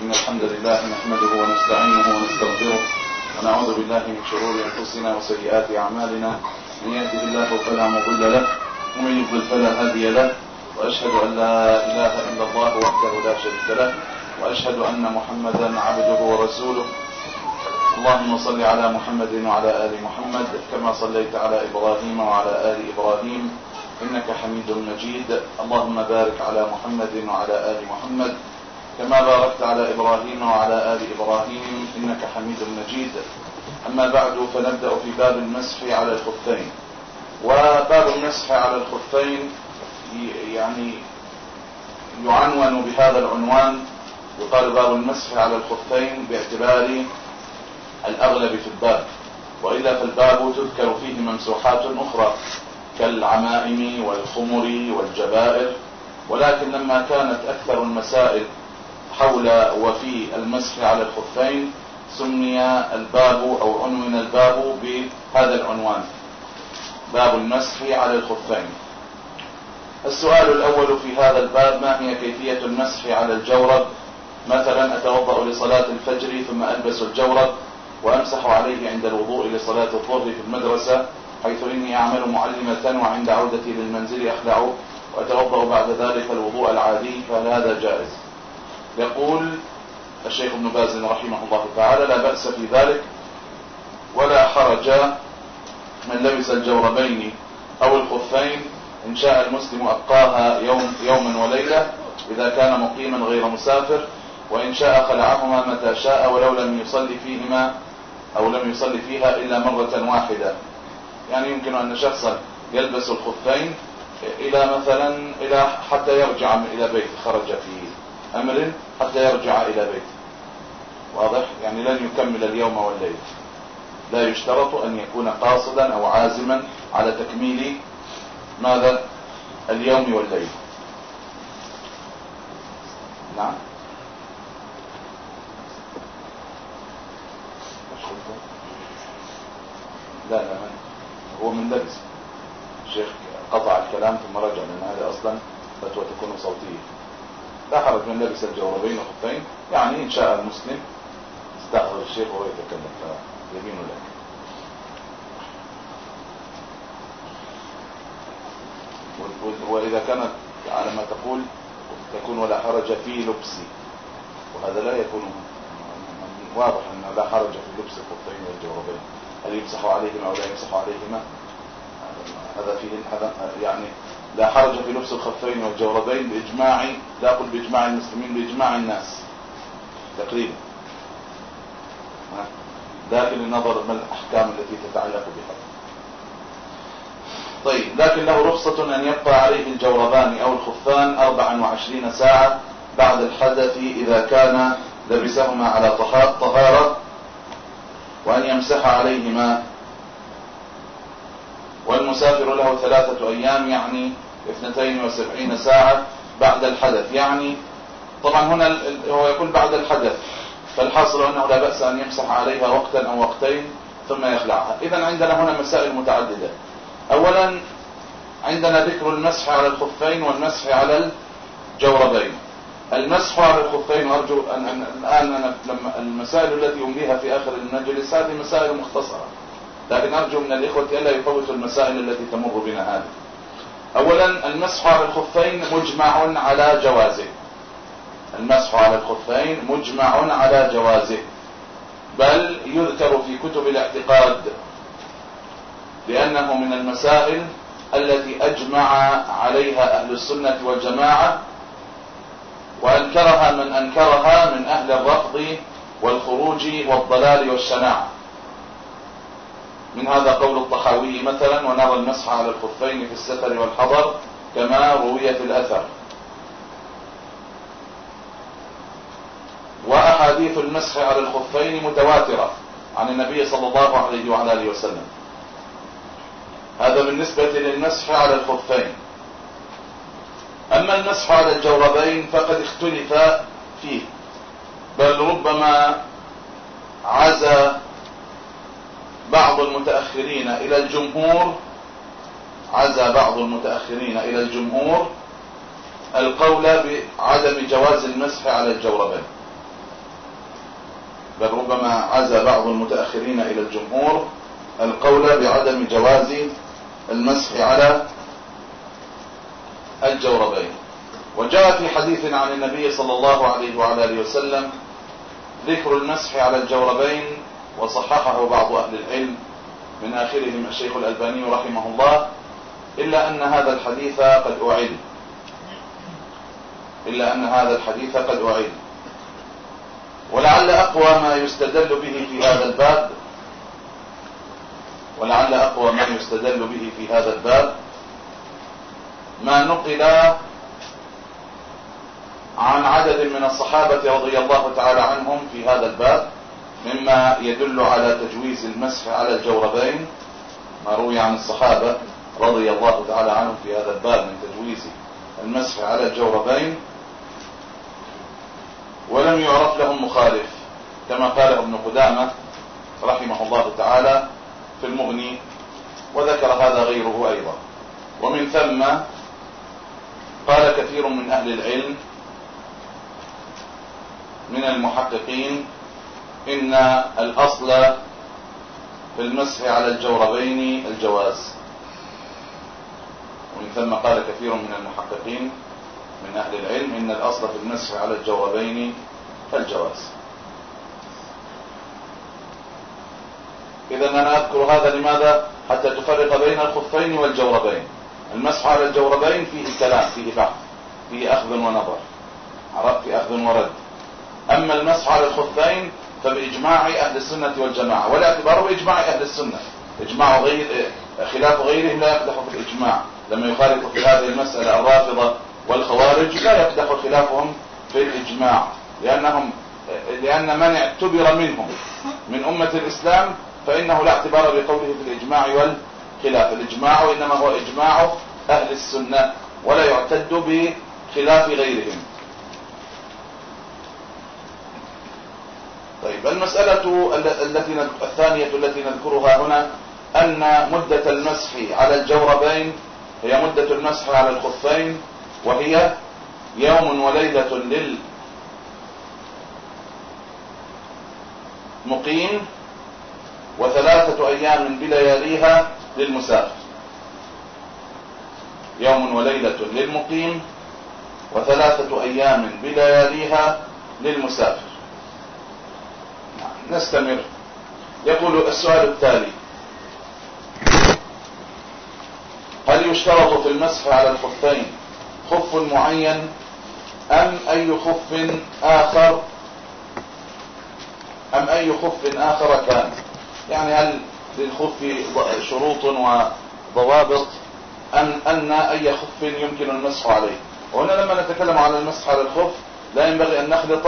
إن الحمد لله نحمده ونستعينه ونستغفره ونعوذ بالله من شرور أنفسنا وسيئات أعمالنا. من يهده الله فلا مضل له ومن يضلل فلا هادي له وأشهد أن لا إله إلا الله وحده لا شريك له وأشهد أن محمدا عبده ورسوله. اللهم صل على محمد وعلى آل محمد كما صليت على إبراهيم وعلى آل إبراهيم إنك حميد مجيد. اللهم بارك على محمد وعلى آل محمد. كما باركت على إبراهيم وعلى آل إبراهيم إنك حميد مجيد. أما بعد فنبدأ في باب المسح على الخفين. وباب المسح على الخفين يعني يعنون بهذا العنوان يقال باب المسح على الخفين باعتبار الأغلب في الباب. وإلا فالباب تذكر فيه ممسوحات أخرى كالعمائم والخمر والجبائر. ولكن لما كانت أكثر المسائل حول وفي المسح على الخفين سمي الباب أو عنون الباب بهذا العنوان. باب المسح على الخفين. السؤال الأول في هذا الباب ما هي كيفية المسح على الجورب؟ مثلا أتوضأ لصلاة الفجر ثم ألبس الجورب وأمسح عليه عند الوضوء لصلاة الظهر في المدرسة حيث إني أعمل معلمة وعند عودتي للمنزل أخلع وأتوضأ بعد ذلك الوضوء العادي فهل هذا جائز. يقول الشيخ ابن باز رحمه الله تعالى لا بأس في ذلك ولا حرج من لبس الجوربين أو الخفين إن شاء المسلم أبقاها يوم يوما وليلة إذا كان مقيما غير مسافر وإن شاء خلعهما متى شاء ولو لم يصلي فيهما أو لم يصلي فيها إلا مرة واحدة. يعني يمكن أن شخصا يلبس الخفين إلى مثلا إلى حتى يرجع إلى بيت خرج في أمر حتى يرجع إلى بيت واضح؟ يعني لن يكمل اليوم والليل. لا يشترط أن يكون قاصدا أو عازما على تكميل ماذا؟ اليوم والليل. نعم. لا لا من هو من لبس. الشيخ قطع الكلام ثم رجع لأن هذا أصلا. فتوى تكون صوتية. لا حرج من لبس الجوربين وخفين يعني إن شاء المسلم استأخذ الشيخ وهو يتكلم. فيمين لك. وإذا كانت على ما تقول تكون ولا حرج في لبسي وهذا لا يكون واضح أنه لا حرج في لبس الخفين والجوربين. هل يمسح عليهما أو لا يمسح عليهما؟ هذا فيه هذا يعني لا حرج في لبس الخفين والجوربين بإجماع لا أقول بإجماع المسلمين بإجماع الناس تقريبا. لكن النظر ما الأحكام التي تتعلق بها. طيب لكن له رخصة أن يبقى عليه الجوربان أو الخفان 24 ساعة بعد الحدث إذا كان لبسهما على طهارة وأن يمسح عليهما والمسافر له ثلاثة أيام يعني 72 ساعة بعد الحدث. يعني طبعا هنا هو يقول بعد الحدث فالحاصل أنه لا بأس أن يمسح عليها وقتا أو وقتين ثم يخلعها. إذا عندنا هنا مسائل متعددة. أولا عندنا ذكر المسح على الخفين والمسح على الجوربين. المسح على الخفين وارجو ان الآن أنا لما المسائل التي امليها في آخر المجلس هذه مسائل مختصرة. لكن ارجو من الإخوة ألا يفوتوا المسائل التي تمر بنا هذه. اولا المسح على الخفين مجمع على جوازه. المسح على الخفين مجمع على جوازه. بل يذكر في كتب الاعتقاد لأنه من المسائل التي أجمع عليها أهل السنة والجماعة وأنكرها من أنكرها من أهل الرفض والخروج والضلال والشناعة. من هذا قول الطحاوي مثلا ونرى المسح على الخفين في السفر والحضر كما روي في الأثر. وأحاديث المسح على الخفين متواترة عن النبي صلى الله عليه وعلى آله وسلم. هذا بالنسبة للمسح على الخفين. أما المسح على الجوربين فقد اختلف فيه بل ربما عزى بعض المتأخرين إلى الجمهور عزى بعض المتأخرين إلى الجمهور القول بعدم جواز المسح على الجوربين. بل ربما عزى بعض المتأخرين إلى الجمهور القول بعدم جواز المسح على الجوربين. وجاء في حديث عن النبي صلى الله عليه وعلى آله وسلم ذكر المسح على الجوربين وصححه بعض أهل العلم من آخرهم الشيخ الألباني رحمه الله إلا أن هذا الحديث قد أعد. إلا أن هذا الحديث قد أعد. ولعل أقوى ما يستدل به في هذا الباب ولعل أقوى ما يستدل به في هذا الباب ما نقل عن عدد من الصحابة رضي الله تعالى عنهم في هذا الباب. مما يدل على تجويز المسح على الجوربين ما روي عن الصحابة رضي الله تعالى عنهم في هذا الباب من تجويز المسح على الجوربين. ولم يعرف لهم مخالف كما قاله ابن قدامة رحمه الله تعالى في المغني وذكر هذا غيره أيضا. ومن ثم قال كثير من أهل العلم من المحققين إن الأصل في المسح على الجوربين الجواز. ومن ثم قال كثير من المحققين من أهل العلم إن الأصل في المسح على الجوربين الجواز. إذا أنا أذكر هذا لماذا؟ حتى تفرق بين الخفين والجوربين. المسح على الجوربين فيه كلام فيه بحث فيه أخذ ونظر. عرفت؟ أخذ ورد. أما المسح على الخفين فبإجماع أهل السنة والجماعة ولا اعتباره بإجماع أهل السنة. إجماع غير خلاف غيرهم لا يقدح في الإجماع. لما يخالف في هذه المسألة الرافضة والخوارج لا يقدح خلافهم في الإجماع لأنهم لأن من اعتبر منهم من أمة الإسلام فإنه لا اعتبار بقوله في الإجماع والخلاف. الإجماع إنما هو إجماع أهل السنة ولا يعتد بخلاف غيرهم. طيب المسألة التي الثانية التي نذكرها هنا أن مدة المسح على الجوربين هي مدة المسح على الخفين وهي يوم وليلة للمقيم وثلاثة أيام بلياليها للمسافر يوم وليلة للمقيم وثلاثة أيام بلياليها للمسافر نستمر. يقول السؤال التالي. هل يشترط في المسح على الخفين خف معين أم أي خف آخر؟ أم أي خف آخر كان؟ يعني هل للخف شروط وضوابط؟ أم أن أي خف يمكن المسح عليه؟ وهنا لما نتكلم على المسح على الخف لا ينبغي أن نخلط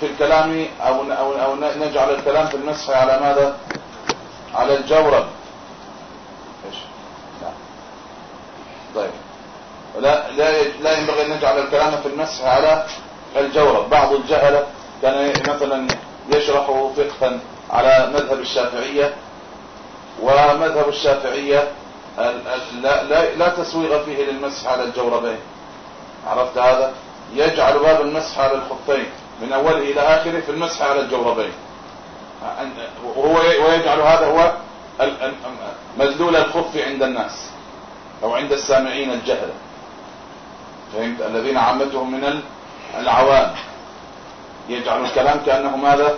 في الكلام أو, أو, أو نجعل الكلام في المسح على ماذا؟ على الجورب إيش؟ لا طيب. لا لا لا ينبغي أن نجعل الكلام في المسح على الجورب بعض الجهلة كان مثلا يشرح فقها على مذهب الشافعية ومذهب الشافعية لا, لا, لا تسويغ فيه للمسح على الجوربين عرفت هذا؟ يجعل باب المسح على الخفين. من أوله إلى آخره في المسح على الجوربين. وهو ويجعل هذا هو مدلول الخف عند الناس أو عند السامعين الجهلة فهمت؟ الذين عامتهم من العوام. يجعل الكلام كأنه ماذا؟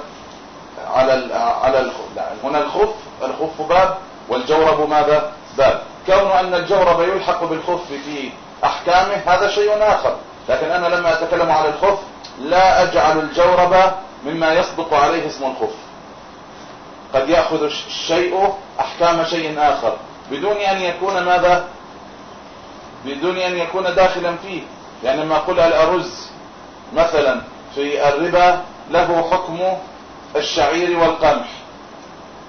على على الخف هنا الخف الخف باب والجورب ماذا؟ باب. كون أن الجورب يلحق بالخف في أحكامه هذا شيء آخر. لكن أنا لما أتكلم على الخف لا أجعل الجورب مما يصدق عليه اسم الخف. قد يأخذ الشيء أحكام شيء آخر. بدون أن يكون ماذا؟ بدون أن يكون داخلا فيه. يعني لما أقول الأرز مثلا في الربا له حكم الشعير والقمح.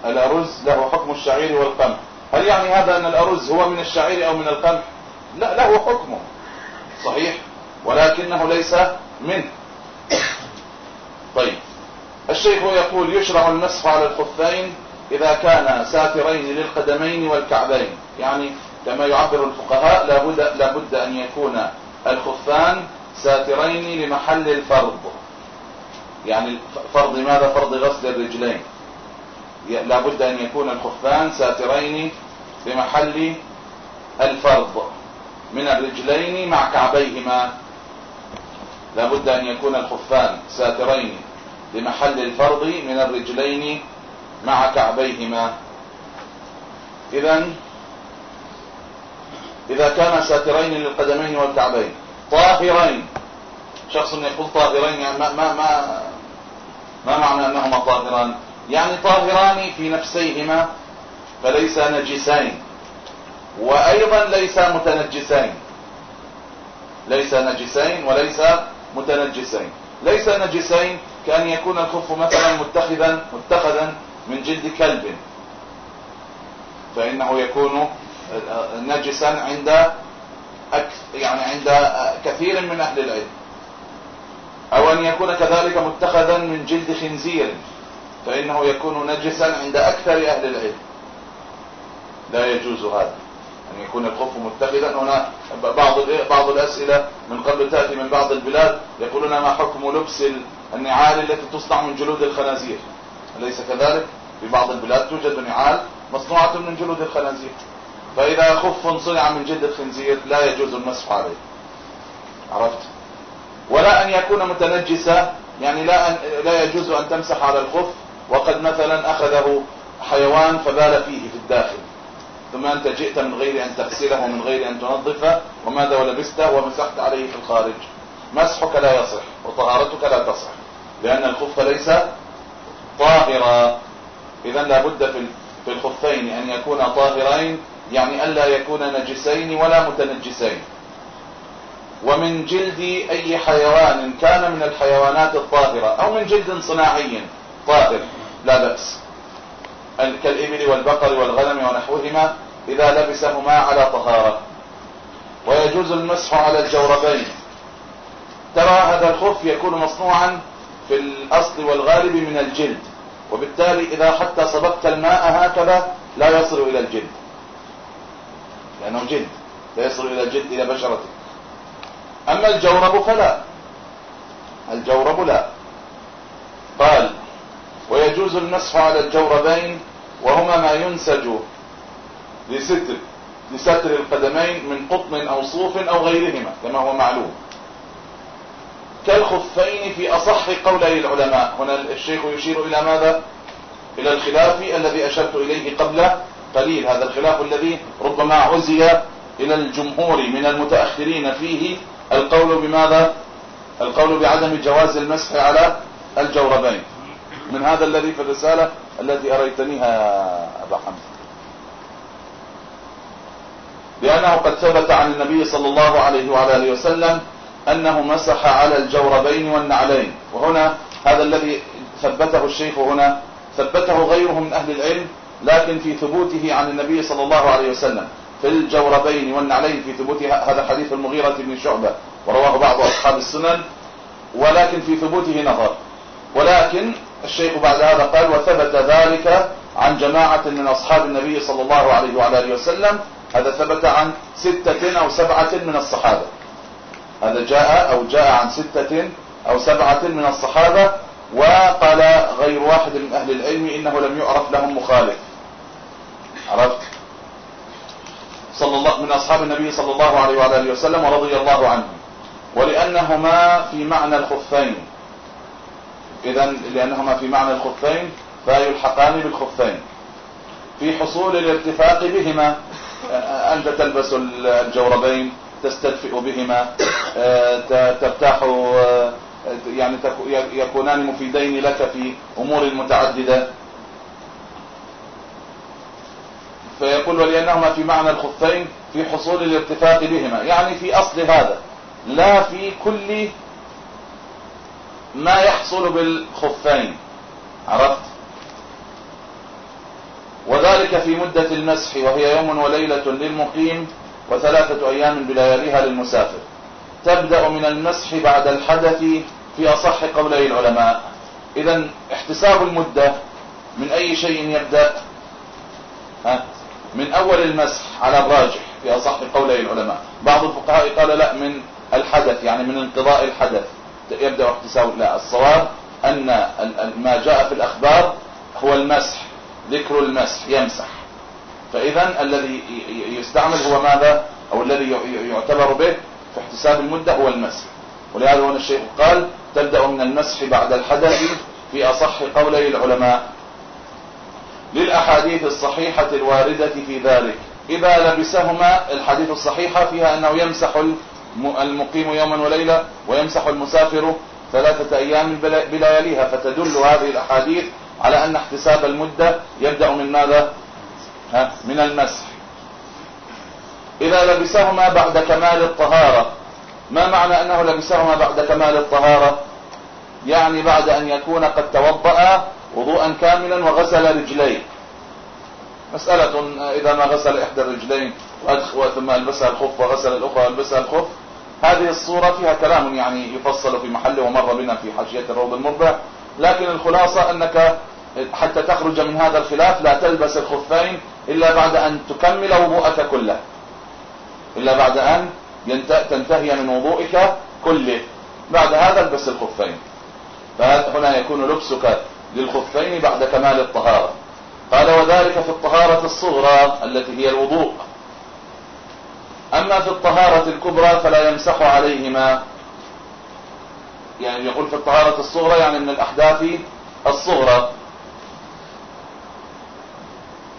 الأرز له حكم الشعير والقمح. هل يعني هذا أن الأرز هو من الشعير أو من القمح؟ لا له حكمه صحيح. ولكنه ليس منه. طيب. الشيخ يقول يشرع المسح على الخفين إذا كان ساترين للقدمين والكعبين. يعني كما يعبر الفقهاء لابد, لابد أن يكون الخفان ساترين لمحل الفرض. يعني فرض ماذا؟ فرض غسل الرجلين. لابد أن يكون الخفان ساترين بمحل الفرض. من الرجلين مع كعبيهما. لابد أن يكون الخفان ساترين بمحل الفرض من الرجلين مع كعبيهما. إذا إذا كان ساترين للقدمين والكعبين. طاهرين. شخص يقول طاهرين يعني ما, ما, ما, ما معنى أنهما طاهران؟ يعني طاهران في نفسيهما فليس نجسين. وأيضا ليس متنجسين. ليس نجسين وليس متنجسين. ليس نجسين كأن يكون الخف مثلا متخذا متخذا من جلد كلب. فإنه يكون نجسا عند يعني عند كثير من أهل العلم. أو أن يكون كذلك متخذا من جلد خنزير. فإنه يكون نجسا عند أكثر أهل العلم. لا يجوز هذا. أن يكون الخف متخذا. هنا بعض بعض الأسئلة من قبل تأتي من بعض البلاد يقولون ما حكم لبس النعال التي تصنع من جلود الخنازير؟ أليس كذلك؟ في بعض البلاد توجد نعال مصنوعة من جلود الخنازير. فإذا خف صنع من جلد الخنزير لا يجوز المسح عليه. عرفت؟ ولا أن يكون متنجسا يعني لا أن لا يجوز أن تمسح على الخف. وقد مثلا أخذه حيوان فبال فيه في الداخل. ثم أنت جئت من غير أن تغسله ومن غير أن تنظفه وماذا ولبسته ومسحت عليه في الخارج. مسحك لا يصح وطهارتك لا تصح لأن الخف ليس طاهرا. إذا لابد في الخفين أن يكونا طاهرين يعني ألا يكون نجسين ولا متنجسين. ومن جلد أي حيوان كان من الحيوانات الطاهرة أو من جلد صناعي طاهر لا بأس. كالإبل والبقر والغنم ونحوهما إذا لبسهما على طهارة. ويجوز المسح على الجوربين. ترى هذا الخف يكون مصنوعا في الأصل والغالب من الجلد. وبالتالي إذا حتى صببت الماء هكذا لا يصل إلى الجلد. لأنه جلد. لا يصل إلى الجلد إلى بشرته أما الجورب فلا. الجورب لا. قال ويجوز المسح على الجوربين وهما ما ينسج لستر لستر القدمين من قطن أو صوف أو غيرهما كما هو معلوم. كالخفين في أصح قولي العلماء. هنا الشيخ يشير إلى ماذا؟ إلى الخلاف الذي أشرت إليه قبل قليل. هذا الخلاف الذي ربما عزي إلى الجمهور من المتأخرين فيه القول بماذا؟ القول بعدم جواز المسح على الجوربين. من هذا الذي في الرسالة التي أريتنيها أبا حمد لأنه قد ثبت عن النبي صلى الله عليه وعلى آله وسلم أنه مسح على الجوربين والنعلين. وهنا هذا الذي ثبته الشيخ هنا ثبته غيره من أهل العلم لكن في ثبوته عن النبي صلى الله عليه وسلم. في الجوربين والنعلين في ثبوت هذا حديث المغيرة بن شعبة ورواه بعض أصحاب السنن ولكن في ثبوته نظر. ولكن الشيخ بعد هذا قال وثبت ذلك عن جماعة من أصحاب النبي صلى الله عليه وعلى آله وسلم. هذا ثبت عن ستة أو سبعة من الصحابة. هذا جاء أو جاء عن ستة أو سبعة من الصحابة وقال غير واحد من أهل العلم إنه لم يعرف لهم مخالف. عرفت؟ صلى الله من أصحاب النبي صلى الله عليه وعلى آله وسلم ورضي الله عنهم. ولأنهما في معنى الخفين. إذا لأنهما في معنى الخفين فيلحقان بالخفين. في حصول الارتفاق بهما أنت تلبس الجوربين تستدفئ بهما ترتاح يعني يكونان مفيدين لك في أمور متعددة. فيقول ولأنهما في معنى الخفين في حصول الارتفاق بهما. يعني في أصل هذا لا في كل ما يحصل بالخفين. عرفت؟ وذلك في مدة المسح وهي يوم وليلة للمقيم وثلاثة أيام بلياليها للمسافر. تبدأ من المسح بعد الحدث في أصح قولي العلماء. إذا احتساب المدة من أي شيء يبدأ؟ ها؟ من أول المسح على الراجح في أصح قولي العلماء. بعض الفقهاء قال لا من الحدث يعني من انقضاء الحدث. يبدأ احتساب لا الصواب أن ما جاء في الأخبار هو المسح ذكر المسح يمسح. فإذا الذي يستعمل هو ماذا؟ أو الذي يعتبر به في احتساب المدة هو المسح. ولهذا هنا الشيخ قال تبدأ من المسح بعد الحدث في أصح قولي العلماء. للأحاديث الصحيحة الواردة في ذلك. إذا لبسهما الحديث الصحيحة فيها أنه يمسح المقيم يوما وليلة ويمسح المسافر ثلاثة أيام بلياليها فتدل هذه الأحاديث على أن احتساب المدة يبدأ من ماذا؟ ها؟ من المسح. إذا لبسهما بعد كمال الطهارة ما معنى أنه لبسهما بعد كمال الطهارة؟ يعني بعد أن يكون قد توضأ وضوءا كاملا وغسل رجليه. مسألة إذا ما غسل إحدى الرجلين ثم ألبسها الخف وغسل الأخرى وألبسها الخف هذه الصورة فيها كلام يعني يفصل في محله ومر بنا في حاشية الروض المربع. لكن الخلاصة أنك حتى تخرج من هذا الخلاف لا تلبس الخفين إلا بعد أن تكمل وضوءك كله. إلا بعد أن تنتهي من وضوئك كله. بعد هذا البس الخفين. فهنا يكون لبسك للخفين بعد كمال الطهارة. قال وذلك في الطهارة الصغرى التي هي الوضوء. أما في الطهارة الكبرى فلا يمسح عليهما. يعني يقول في الطهارة الصغرى يعني من الأحداث الصغرى.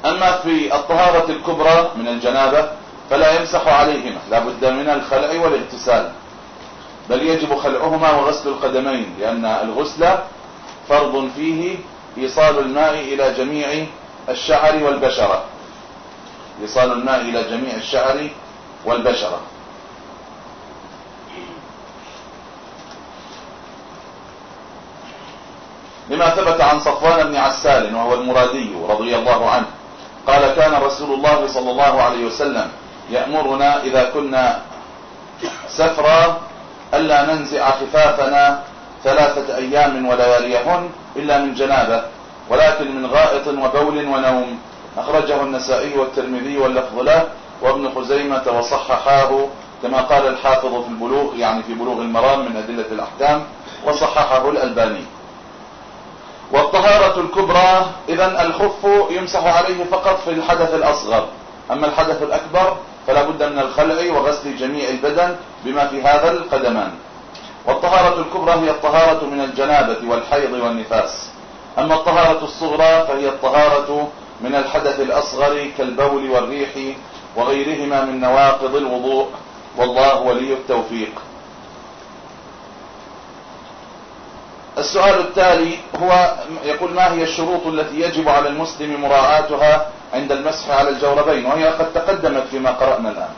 أما في الطهارة الكبرى من الجنابة فلا يمسح عليهما لا بد من الخلع والإغتسال. بل يجب خلعهما وغسل القدمين لأن الغسل فرض فيه إيصال الماء إلى جميع الشعر والبشرة. إيصال الماء إلى جميع الشعر والبشرة. لما ثبت عن صفوان بن عسال وهو المرادي رضي الله عنه قال كان رسول الله صلى الله عليه وسلم يأمرنا إذا كنا سفرا ألا ننزع خفافنا ثلاثة أيام ولياليهن إلا من جنابة ولكن من غائط وبول ونوم. أخرجه النسائي والترمذي واللفظ له. وابن خزيمة وصححاه كما قال الحافظ في البلوغ يعني في بلوغ المرام من أدلة الأحكام وصححه الألباني. والطهارة الكبرى إذا الخف يمسح عليه فقط في الحدث الأصغر. أما الحدث الأكبر فلا بد من الخلع وغسل جميع البدن بما في هذا القدمان. والطهارة الكبرى هي الطهارة من الجنابة والحيض والنفاس. أما الطهارة الصغرى فهي الطهارة من الحدث الأصغر كالبول والريح وغيرهما من نواقض الوضوء. والله ولي التوفيق. السؤال التالي هو يقول ما هي الشروط التي يجب على المسلم مراعاتها عند المسح على الجوربين؟ وهي قد تقدمت فيما قرأنا الآن.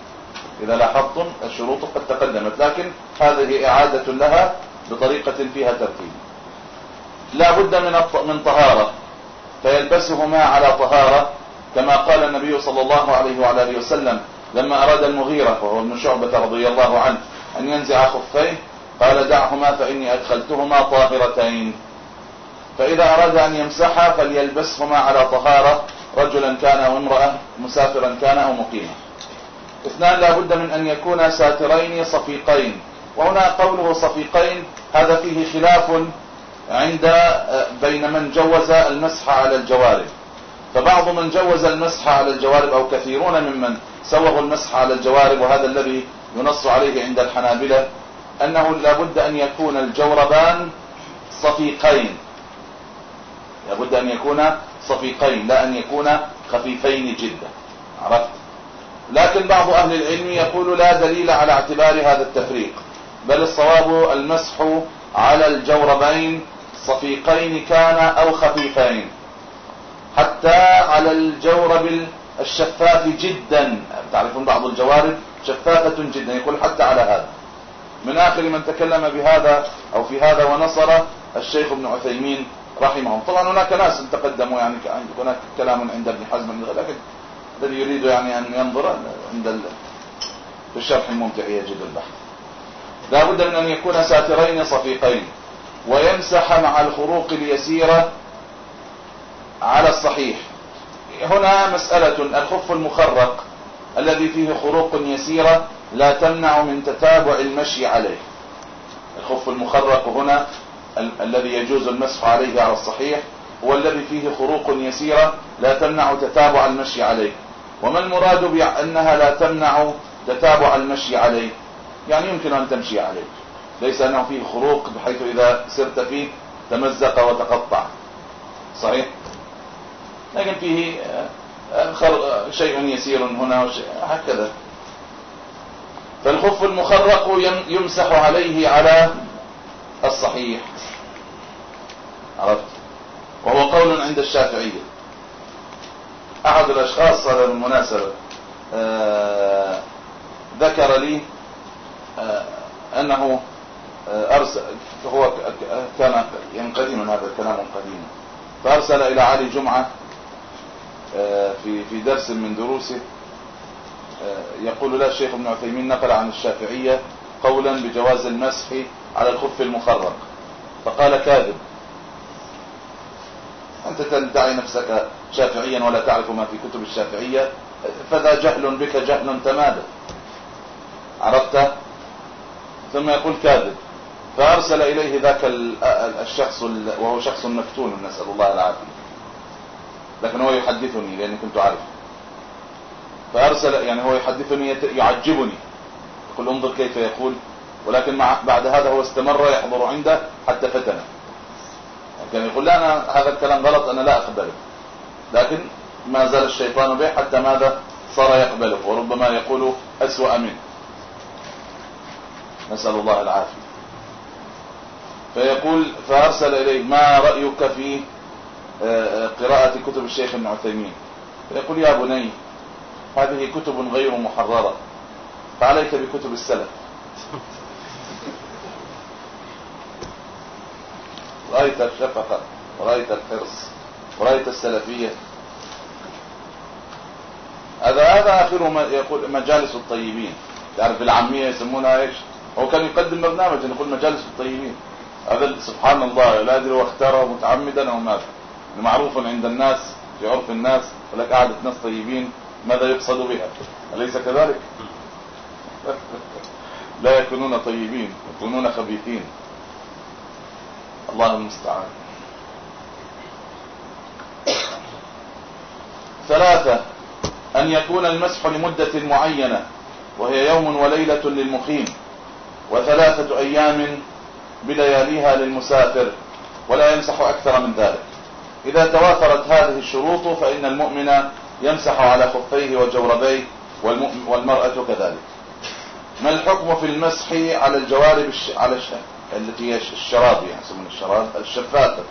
إذا لاحظتم الشروط قد تقدمت لكن هذه إعادة لها بطريقة فيها ترتيب. لا بد من من طهارة فيلبسهما على طهارة كما قال النبي صلى الله عليه وعلى آله وسلم لما أراد المغيرة وهو ابن شعبة رضي الله عنه أن ينزع خفيه قال دعهما فإني أدخلتهما طاهرتين. فإذا أراد أن يمسحا فليلبسهما على طهارة رجلا كان أو امرأة مسافرا كان أو مقيما اثنان لا بد من أن يكونا ساترين صفيقين. وهنا قوله صفيقين هذا فيه خلاف عند بين من جوز المسح على الجوارب. فبعض من جوز المسح على الجوارب أو كثيرون ممن سوغوا المسح على الجوارب وهذا الذي ينص عليه عند الحنابلة أنه لابد أن يكون الجوربان صفيقين. لابد أن يكون صفيقين لا أن يكون خفيفين جدا. عرفت؟ لكن بعض أهل العلم يقول لا دليل على اعتبار هذا التفريق بل الصواب المسح على الجوربين صفيقين كان أو خفيفين. حتى على الجورب الشفاف جدا. تعرفون بعض الجوارب شفافة جدا يقول حتى على هذا. من آخر من تكلم بهذا أو في هذا ونصر الشيخ ابن عثيمين رحمهم. طبعا هناك ناس تقدموا يعني هناك كلام عند ابن حزم لكن الذي يريد يعني أن ينظر عند في الشرح الممتع يجد البحث. لا بد من أن يكون ساترين صفيقين ويمسح مع الخروق اليسيرة على الصحيح. هنا مسألة الخف المخرق الذي فيه خروق يسيرة لا تمنع من تتابع المشي عليه. الخف المخرق هنا ال الذي يجوز المسح عليه على الصحيح هو الذي فيه خروق يسيرة لا تمنع تتابع المشي عليه. وما المراد بأنها لا تمنع تتابع المشي عليه؟ يعني يمكن أن تمشي عليه. ليس أنه فيه خروق بحيث إذا سرت فيه تمزق وتقطع. صحيح؟ لكن فيه آه، شيء يسير هنا هكذا. فالخف المخرق يمسح عليه على الصحيح. عرفت؟ وهو قول عند الشافعية أحد الأشخاص هذا بالمناسبة آه، ذكر لي آه، أنه آه، أرسل هو كان ينقدم هذا الكلام قديما. فأرسل إلى علي جمعة في في درس من دروسه يقول لا الشيخ ابن عثيمين نقل عن الشافعية قولا بجواز المسح على الخف المخرق فقال كاذب. أنت تدعي نفسك شافعيا ولا تعرف ما في كتب الشافعية فذا جهل بك جهل تمادى عرفت؟ ثم يقول كاذب. فأرسل إليه ذاك الشخص وهو شخص مفتون نسأل الله العافية. لكن هو يحدثني لأني كنت أعرف. فأرسل يعني هو يحدثني يعجبني. يقول انظر كيف يقول. ولكن مع بعد هذا هو استمر يحضر عنده حتى فتنه. كان يقول لا أنا هذا الكلام غلط أنا لا أقبله. لكن ما زال الشيطان به حتى ماذا صار يقبله وربما يقول أسوأ منه. نسأل الله العافية. فيقول فأرسل إليه ما رأيك في قراءة كتب الشيخ ابن عثيمين. فيقول يا بني هذه كتب غير محررة. فعليك بكتب السلف. رأيت الشفقة ورأيت الحرص ورأيت السلفية. هذا هذا آخر ما يقول مجالس الطيبين. تعرف العامية يسمونها إيش؟ هو كان يقدم برنامج يقول مجالس الطيبين. هذا سبحان الله لا أدري واختاره متعمدا أو ماذا. معروف عند الناس في عرف الناس ولك قعدة ناس طيبين ماذا يقصد بها؟ أليس كذلك؟ لا يكونون طيبين يكونون خبيثين. الله المستعان. ثلاثة أن يكون المسح لمدة معينة وهي يوم وليلة للمقيم. وثلاثة أيام بلياليها للمسافر ولا يمسح أكثر من ذلك. إذا توافرت هذه الشروط فإن المؤمن يمسح على خفيه وجوربيه والمرأة كذلك. ما الحكم في المسح على الجوارب على التي هي الشراب يعني يسمون الشراب؟ الشفافة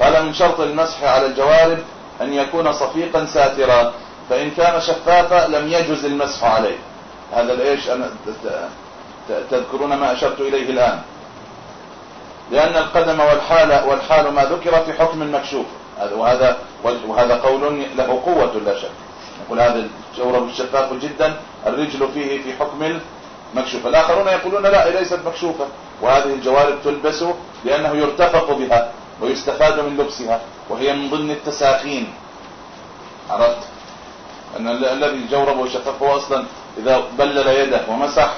قال من شرط المسح على الجوارب أن يكون صفيقا ساترا فإن كان شفافا لم يجز المسح عليه. هذا الإيش؟ أنا تذكرون ما أشرت إليه الآن. لأن القدم والحال والحال ما ذكر في حكم مكشوف. وهذا وهذا قول له قوة لا شك. نقول هذا الجورب الشفاف جدا الرجل فيه في حكم مكشوفة الآخرون يقولون لا ليست مكشوفة. وهذه الجوارب تلبس لأنه يرتفق بها ويستفاد من لبسها وهي من ضمن التساخين. عرفت؟ أن الذي جورب وشفف هو أصلا إذا بلل يده ومسح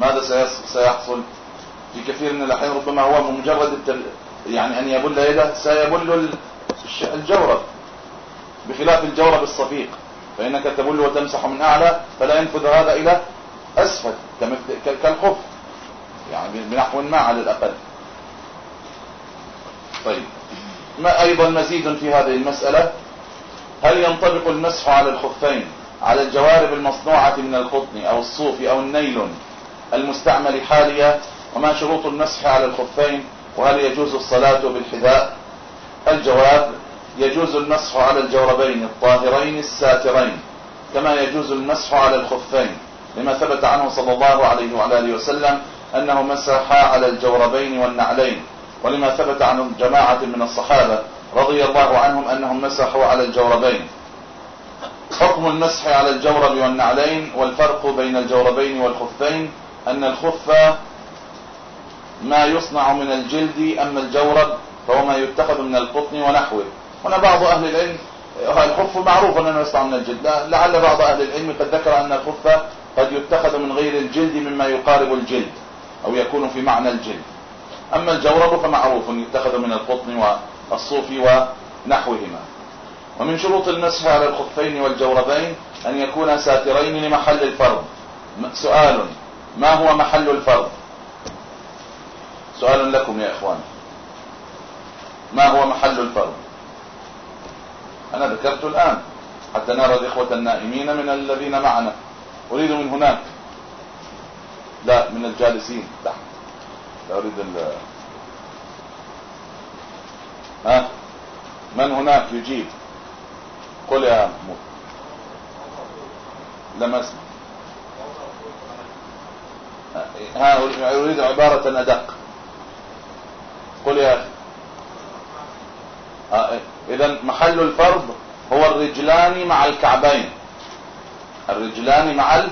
ماذا سيحصل؟ في كثير من الأحيان ربما هو التل... يعني أن يبل يده سيبل الجورب بخلاف الجورب الصفيق فإنك تبل وتمسح من أعلى فلا ينفذ هذا إلى أسفل كالخف يعني بنحو ما على الأقل. طيب. ما أيضا مزيد في هذه المسألة؟ هل ينطبق المسح على الخفين على الجوارب المصنوعة من القطن أو الصوف أو النيلون المستعمل حاليا وما شروط المسح على الخفين وهل يجوز الصلاة بالحذاء؟ الجواب يجوز المسح على الجوربين الطاهرين الساترين كما يجوز المسح على الخفين لما ثبت عنه صلى الله عليه وعلى آله وسلم أنه مسح على الجوربين والنعلين ولما ثبت عن جماعة من الصحابة رضي الله عنهم أنهم مسحوا على الجوربين. حكم المسح على الجورب والنعلين والفرق بين الجوربين والخفين أن الخف ما يصنع من الجلد أما الجورب فهو ما يتخذ من القطن ونحوه. هنا بعض أهل العلم الخف معروف أنه يصنع من الجلد. لعل بعض أهل العلم قد ذكر أن الخف قد يتخذ من غير الجلد مما يقارب الجلد أو يكون في معنى الجلد. أما الجورب فمعروف يتخذ من القطن والصوف ونحوهما. ومن شروط المسح على الخفين والجوربين أن يكون ساترين لمحل الفرض. سؤال ما هو محل الفرض؟ سؤال لكم يا إخوان. ما هو محل الفرض؟ أنا ذكرت الآن. حتى نرى الإخوة النائمين من الذين معنا. أريد من هناك. لا من الجالسين. تحت لا أريد ال ها؟ من هناك يجيب؟ قل يا محمود لم أسمع. ها أريد عبارة أدق. قل يا أخي. آه، إذا محل الفرض هو الرجلان مع الكعبين. الرجلان مع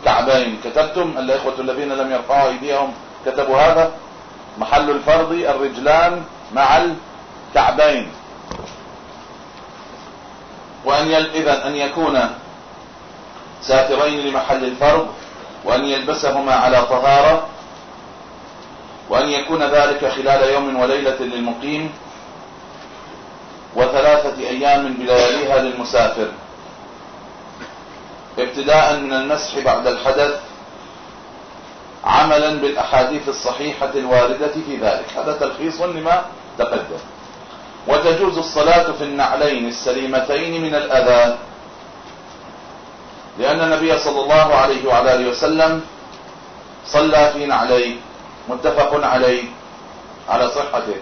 الكعبين. كتبتم الإخوة الذين لم يرفعوا أيديهم كتبوا هذا؟ محل الفرض الرجلان مع الكعبين. وأن يل... إذا أن يكون ساترين لمحل الفرض وأن يلبسهما على طهارة وأن يكون ذلك خلال يوم وليلة للمقيم وثلاثة أيام بلياليها للمسافر. ابتداء من المسح بعد الحدث عملا بالأحاديث الصحيحة الواردة في ذلك. هذا تلخيص لما تقدم. وتجوز الصلاة في النعلين السليمتين من الأذى. لأن النبي صلى الله عليه وعلى آله وسلم صلى في نعليه متفق عليه على صحته.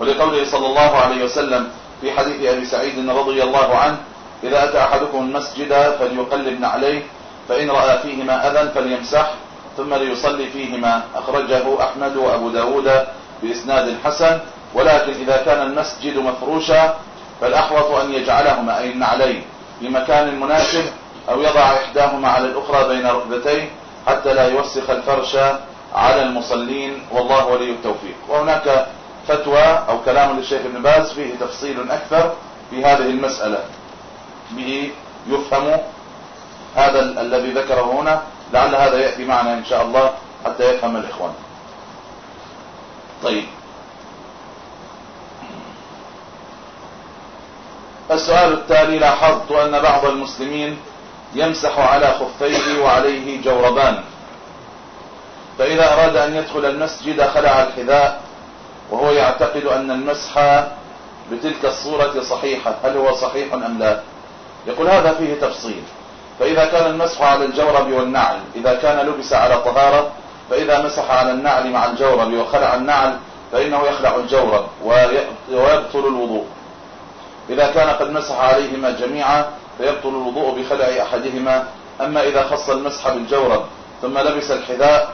ولقوله صلى الله عليه وسلم في حديث أبي سعيد رضي الله عنه إذا أتى أحدكم المسجد فليقلب نعليه فإن رأى فيهما أذى فليمسح ثم ليصلي فيهما. أخرجه أحمد وأبو داود بإسناد حسن ولكن إذا كان المسجد مفروشا فالأحوط أن يجعلهما أي النعلين في مكان مناسب أو يضع إحداهما على الأخرى بين ركبتيه حتى لا يوسخ الفرش على المصلين والله ولي التوفيق. وهناك فتوى أو كلام للشيخ ابن باز فيه تفصيل أكثر في هذه المسألة. به يفهم هذا الذي ذكره هنا. لعل هذا يأتي معنا إن شاء الله حتى يفهم الإخوان. طيب. السؤال التالي لاحظت أن بعض المسلمين يمسح على خفيه وعليه جوربان. فإذا أراد أن يدخل المسجد خلع الحذاء وهو يعتقد أن المسح بتلك الصورة صحيحة. هل هو صحيح أم لا؟ يقول هذا فيه تفصيل. فإذا كان المسح على الجورب والنعل إذا كان لبس على طهارة فإذا مسح على النعل مع الجورب وخلع النعل فإنه يخلع الجورب ويبطل الوضوء. إذا كان قد مسح عليهما جميعا فيبطل الوضوء بخلع أحدهما. أما إذا خص المسح بالجورب ثم لبس الحذاء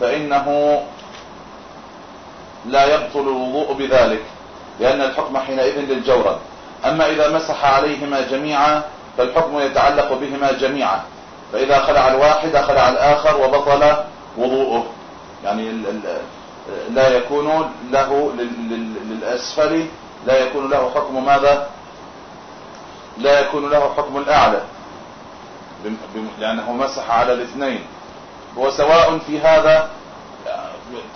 فإنه لا يبطل الوضوء بذلك لأن الحكم حينئذ للجورب أما إذا مسح عليهما جميعا فالحكم يتعلق بهما جميعا. فإذا خلع الواحد خلع الآخر وبطل وضوءه. يعني لا يكون له للأسفل لا يكون له حكم ماذا؟ لا يكون له حكم الأعلى. لأنه مسح على الاثنين. وسواء في هذا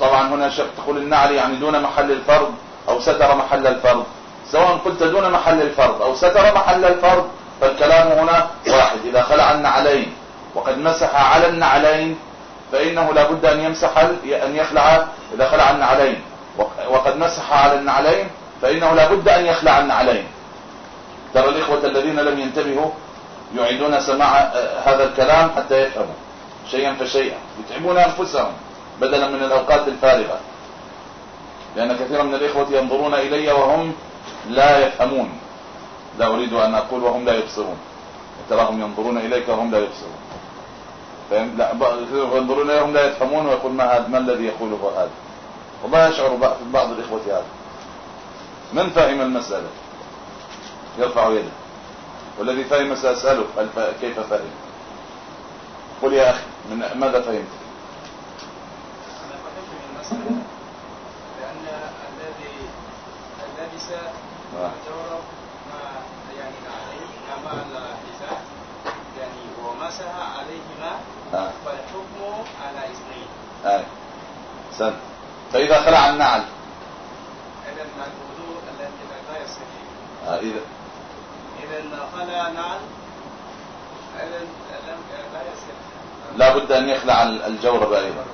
طبعا هنا تقول النعل يعني دون محل الفرض أو ستر محل الفرض. سواء قلت دون محل الفرض أو ستر محل الفرض فالكلام هنا واحد. إذا خلع النعلين وقد مسح على النعلين فإنه لا بد أن يمسح أن يخلع إذا خلع النعلين. وقد مسح على النعلين فإنه لا بد أن يخلع النعلين. ترى الإخوة الذين لم ينتبهوا يعيدون سماع آه، هذا الكلام حتى يفهموا شيئا فشيئا. يتعبون أنفسهم. بدلا من الأوقات الفارغة. لأن كثيرا من الإخوة ينظرون إلي وهم لا يفهمون. لا أريد أن أقول وهم لا يبصرون. تراهم ينظرون إليك وهم لا يبصرون. فهم لا ينظرون إليهم لا يفهمون ويقول ما هذا ما الذي يقوله هذا؟ والله يشعر بعض الإخوة هذا. من فهم المسألة؟ يرفع يده. والذي فهم سأسأله كيف فهم؟ قل يا أخي من ماذا فهمت أنا فهمت من المسألة لأن الذي لبس آه. جورب ما يعني عليه ما الحذاء يعني ومسح عليهما آه. فالحكم على اثنين. آه. سن. فإذا خلع النعل. إذا الوضوء الذي لا يصح. آه، إذا إذا خلع نعل إذا لم لا يصح. لا بد أن يخلع الجورب أيضا.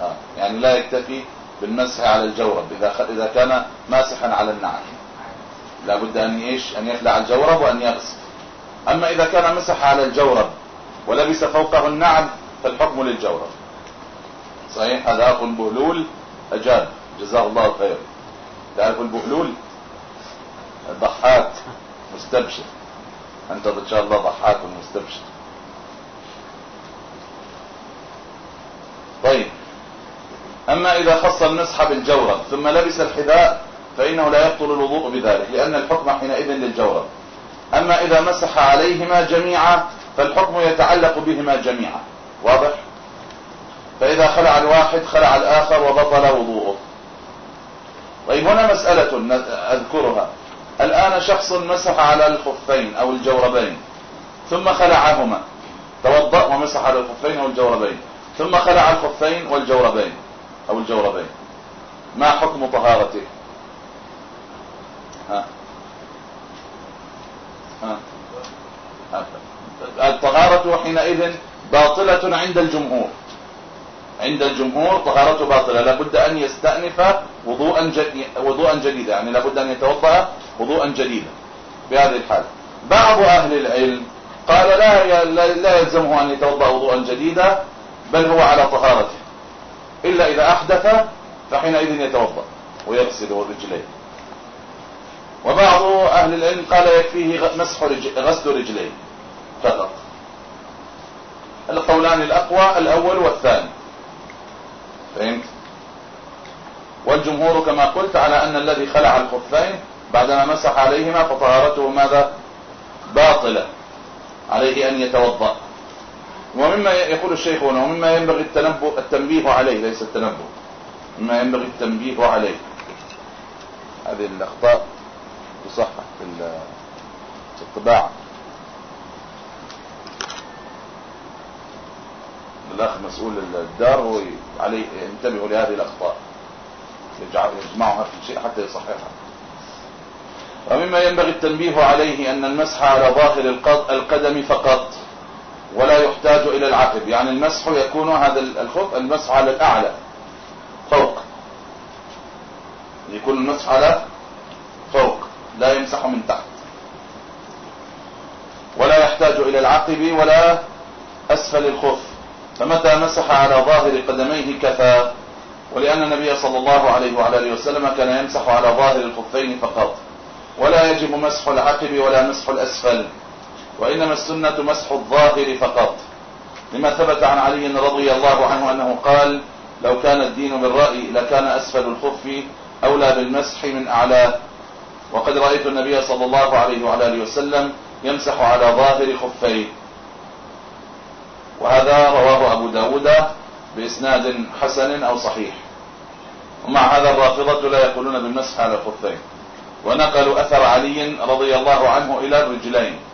آه، يعني لا يكتفي بالمسح على الجورب إذا خ- إذا كان ماسحا على النعل. لا بد أن إيش؟ أن يخلع الجورب وأن يغسل. أما إذا كان مسح على الجورب ولبس فوقه النعل فالحكم للجورب. صحيح؟ هذا أخ بهلول أجاب. جزاه الله خير تعرف البهلول؟ الضحاك. مستبشر. أنت إن شاء الله ضحاك مستبشر طيب. أما إذا خص المسح بالجورب ثم لبس الحذاء فإنه لا يبطل الوضوء بذلك لأن الحكم حينئذ للجورب أما إذا مسح عليهما جميعا فالحكم يتعلق بهما جميعا. واضح؟ فإذا خلع الواحد خلع الآخر وبطل وضوءه. طيب هنا مسألة أذكرها. الآن شخص مسح على الخفين أو الجوربين ثم خلعهما. توضأ ومسح على الخفين أو الجوربين ثم خلع الخفين والجوربين. أو الجوربين ما حكم طهارته؟ ها. ها. ها. الطهارة حينئذ باطلة عند الجمهور. عند الجمهور طهارته باطلة. لابد أن يستأنف وضوءا جديد وضوءا جديدا. يعني لابد أن يتوضأ وضوءا جديدا. بهذه الحالة بعض أهل العلم قال لا لا- يلزمه أن يتوضأ وضوءا جديدا بل هو على طهارته. إلا إذا أحدث فحينئذ يتوضأ ويغسل رجليه. وبعض أهل العلم قال يكفيه مسح رج- غسل رجليه فقط. القولان الأقوى الأول والثاني. فهمت؟ والجمهور كما قلت على أن الذي خلع الخفين بعدما مسح عليهما فطهارته ماذا؟ باطلة. عليه أن يتوضأ. ومما يقول الشيخ هنا ومما ينبغي التنبه التنبيه عليه ليس التنبه مما ينبغي التنبيه عليه. هذه الأخطاء تصحح في ال- في الطباعة. الأخ مسؤول الدار هو عليه ينتبه لهذه الأخطاء. يجع- يجمعها في شيء حتى يصححها. ومما ينبغي التنبيه عليه أن المسح على ظاهر القد- القدم فقط. ولا يحتاج إلى العقب. يعني المسح يكون هذا الخف المسح على الأعلى فوق. يكون المسح على فوق لا يمسح من تحت. ولا يحتاج إلى العقب ولا أسفل الخف فمتى مسح على ظاهر قدميه كفى. ولأن النبي صلى الله عليه وعلى آله وسلم كان يمسح على ظاهر الخفين فقط. ولا يجب مسح العقب ولا مسح الأسفل. وإنما السنة مسح الظاهر فقط. لما ثبت عن علي رضي الله عنه أنه قال لو كان الدين بالرأي لكان أسفل الخف أولى بالمسح من أعلاه وقد رأيت النبي صلى الله عليه وعلى آله وسلم يمسح على ظاهر خفيه. وهذا رواه أبو داود بإسناد حسن أو صحيح. ومع هذا الرافضة لا يقولون بالمسح على الخفين. ونقلوا أثر علي رضي الله عنه إلى الرجلين.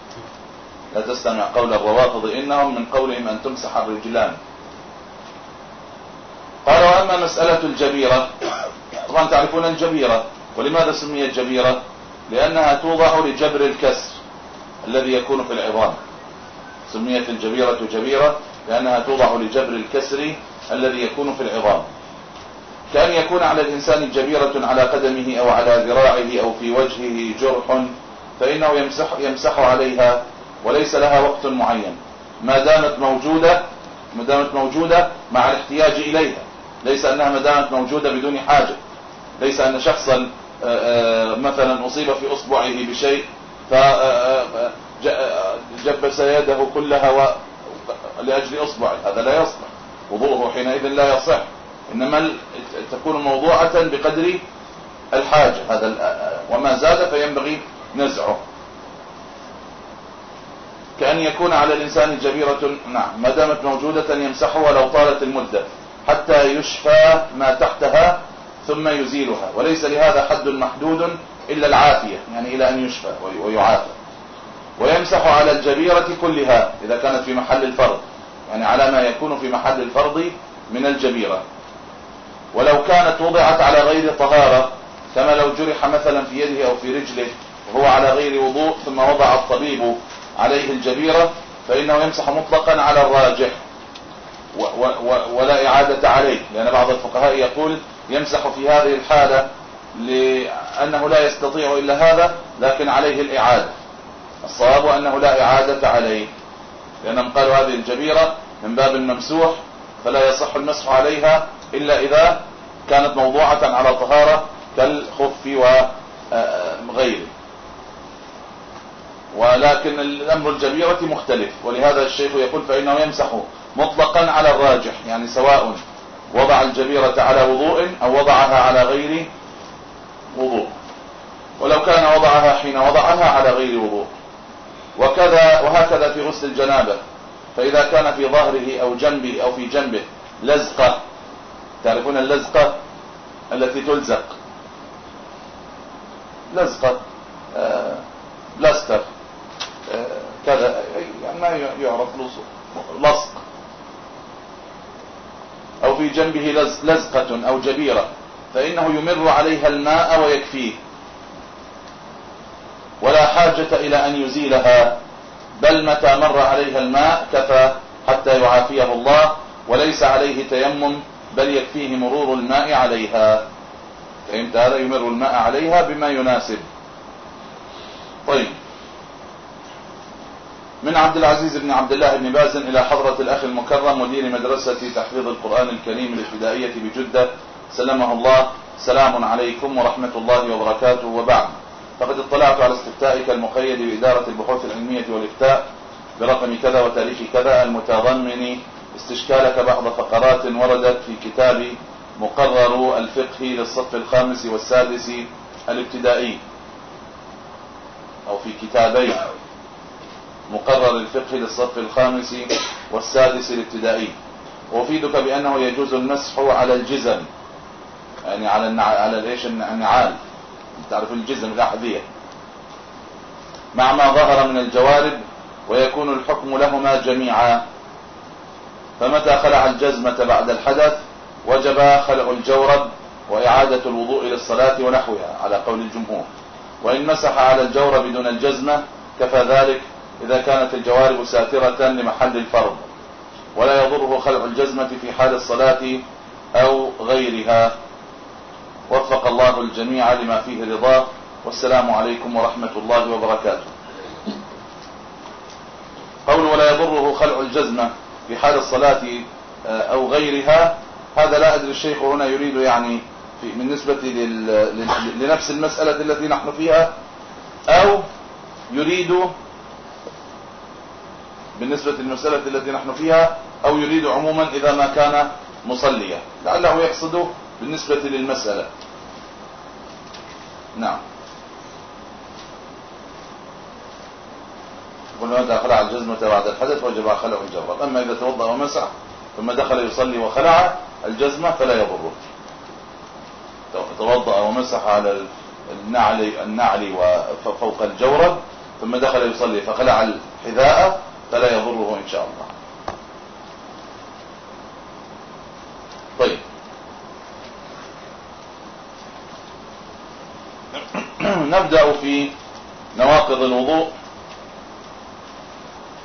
لا تستمع قول الروافض إنهم من قولهم أن تمسح الرجلان. قال وأما مسألة الجبيرة طبعا تعرفون الجبيرة. ولماذا سميت جبيرة لأنها توضع لجبر الكسر الذي يكون في العظام. سميت الجبيرة جبيرة لأنها توضع لجبر الكسر الذي يكون في العظام. كأن يكون على الإنسان جبيرة على قدمه أو على ذراعه أو في وجهه جرح فإنه يمسح, يمسح عليها وليس لها وقت معين. ما دامت موجودة ما دامت موجودة مع الاحتياج إليها. ليس أنها ما دامت موجودة بدون حاجة. ليس أن شخصا مثلا أصيب في أصبعه بشيء فجبس يده كلها و... لأجل أصبعه. هذا لا يصلح. وضوءه حينئذ لا يصح. إنما تكون موضوعة بقدر الحاجة. هذا وما زاد فينبغي نزعه. كأن يكون على الإنسان جبيرة نعم ما دامت موجودة يمسحها ولو طالت المدة حتى يشفى ما تحتها ثم يزيلها وليس لهذا حد محدود إلا العافية يعني إلى أن يشفى ويعافى. ويمسح على الجبيرة كلها إذا كانت في محل الفرض يعني على ما يكون في محل الفرض من الجبيرة. ولو كانت وضعت على غير طهارة كما لو جرح مثلا في يده أو في رجله وهو على غير وضوء ثم وضع الطبيب عليه الجبيرة فإنه يمسح مطلقا على الراجح ولا إعادة عليه. لأن بعض الفقهاء يقول يمسح في هذه الحالة لأنه لا يستطيع إلا هذا لكن عليه الإعادة. الصواب أنه لا إعادة عليه. لأنهم قالوا هذه الجبيرة من باب الممسوح فلا يصح المسح عليها إلا إذا كانت موضوعة على طهارة كالخف وغيره ولكن الأمر الجبيرة مختلف. ولهذا الشيخ يقول فإنه يمسح مطلقا على الراجح يعني سواء وضع الجبيرة على وضوء أو وضعها على غير وضوء. ولو كان وضعها حين وضعها على غير وضوء. وكذا وهكذا في غسل الجنابة. فإذا كان في ظهره أو جنبه أو في جنبه لزقة تعرفون اللزقة التي تلزق؟ لزقة آه بلاستر آه كذا ما يعرف لصق أو في جنبه لزقة أو جبيرة فإنه يمر عليها الماء ويكفيه. ولا حاجة إلى أن يزيلها بل متى مر عليها الماء كفى حتى يعافيه الله وليس عليه تيمم بل يكفيه مرور الماء عليها. فهمت هذا؟ يمر الماء عليها بما يناسب. طيب. من عبد العزيز بن عبد الله بن باز إلى حضرة الأخ المكرم مدير مدرسة تحفيظ القرآن الكريم الابتدائية بجدة. سلمه الله. سلام عليكم ورحمة الله وبركاته. وبعد فقد اطلعت على استفتائك المقيد بإدارة البحوث العلمية والإفتاء برقم كذا وتاريخ كذا المتضمن استشكالك بعض فقرات وردت في كتاب مقرر الفقه للصف الخامس والسادس الابتدائي أو في كتابين. مقرر الفقه للصف الخامس والسادس الابتدائي. وأفيدك بأنه يجوز المسح على الجزم يعني على النع... على الإيش؟ النعال. تعرف الجزم الأحذية. مع ما ظهر من الجوارب ويكون الحكم لهما جميعا. فمتى خلع الجزمة بعد الحدث؟ وجب خلع الجورب وإعادة الوضوء للصلاة ونحوها على قول الجمهور. وإن مسح على الجورب دون الجزمة كفى ذلك إذا كانت الجوارب ساترة لمحل الفرض ولا يضره خلع الجزمة في حال الصلاة أو غيرها. وفق الله الجميع لما فيه رضاه والسلام عليكم ورحمة الله وبركاته. قول ولا يضره خلع الجزمة في حال الصلاة آه، أو غيرها. هذا لا أدري الشيخ هنا يريد يعني في من نسبة لنفس المسألة التي نحن فيها أو يريد بالنسبة للمسألة التي نحن فيها أو يريد عموما إذا ما كان مصليا. لعله يقصد بالنسبة للمسألة. نعم. قلنا متى خلع الجزمة بعد الحدث وجب خلع الجرب أما إذا توضأ ومسح ثم دخل يصلي وخلع الجزمة فلا يضره. توضأ ومسح على النعل النعل وفوق الجورب ثم دخل يصلي فخلع الحذاء فلا يضره إن شاء الله. طيب. نبدأ في نواقض الوضوء.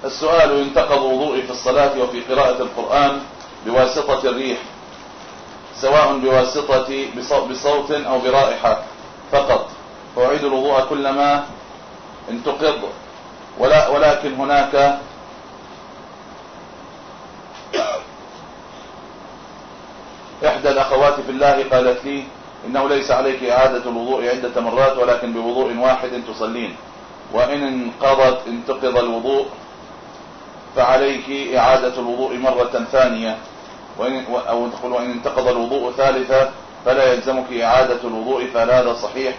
السؤال ينتقض وضوئي في الصلاة وفي قراءة القرآن بواسطة الريح سواء بواسطة بصوت أو برائحة فقط. فأعيد الوضوء كلما انتقض. ولا ولكن هناك إحدى الأخوات في الله قالت لي إنه ليس عليك إعادة الوضوء عدة مرات ولكن بوضوء واحد تصلين. وإن انقضت انتقض الوضوء فعليك إعادة الوضوء مرة ثانية. وإن أو تقول وإن انتقض الوضوء ثالثة فلا يلزمك إعادة الوضوء فهل هذا صحيح.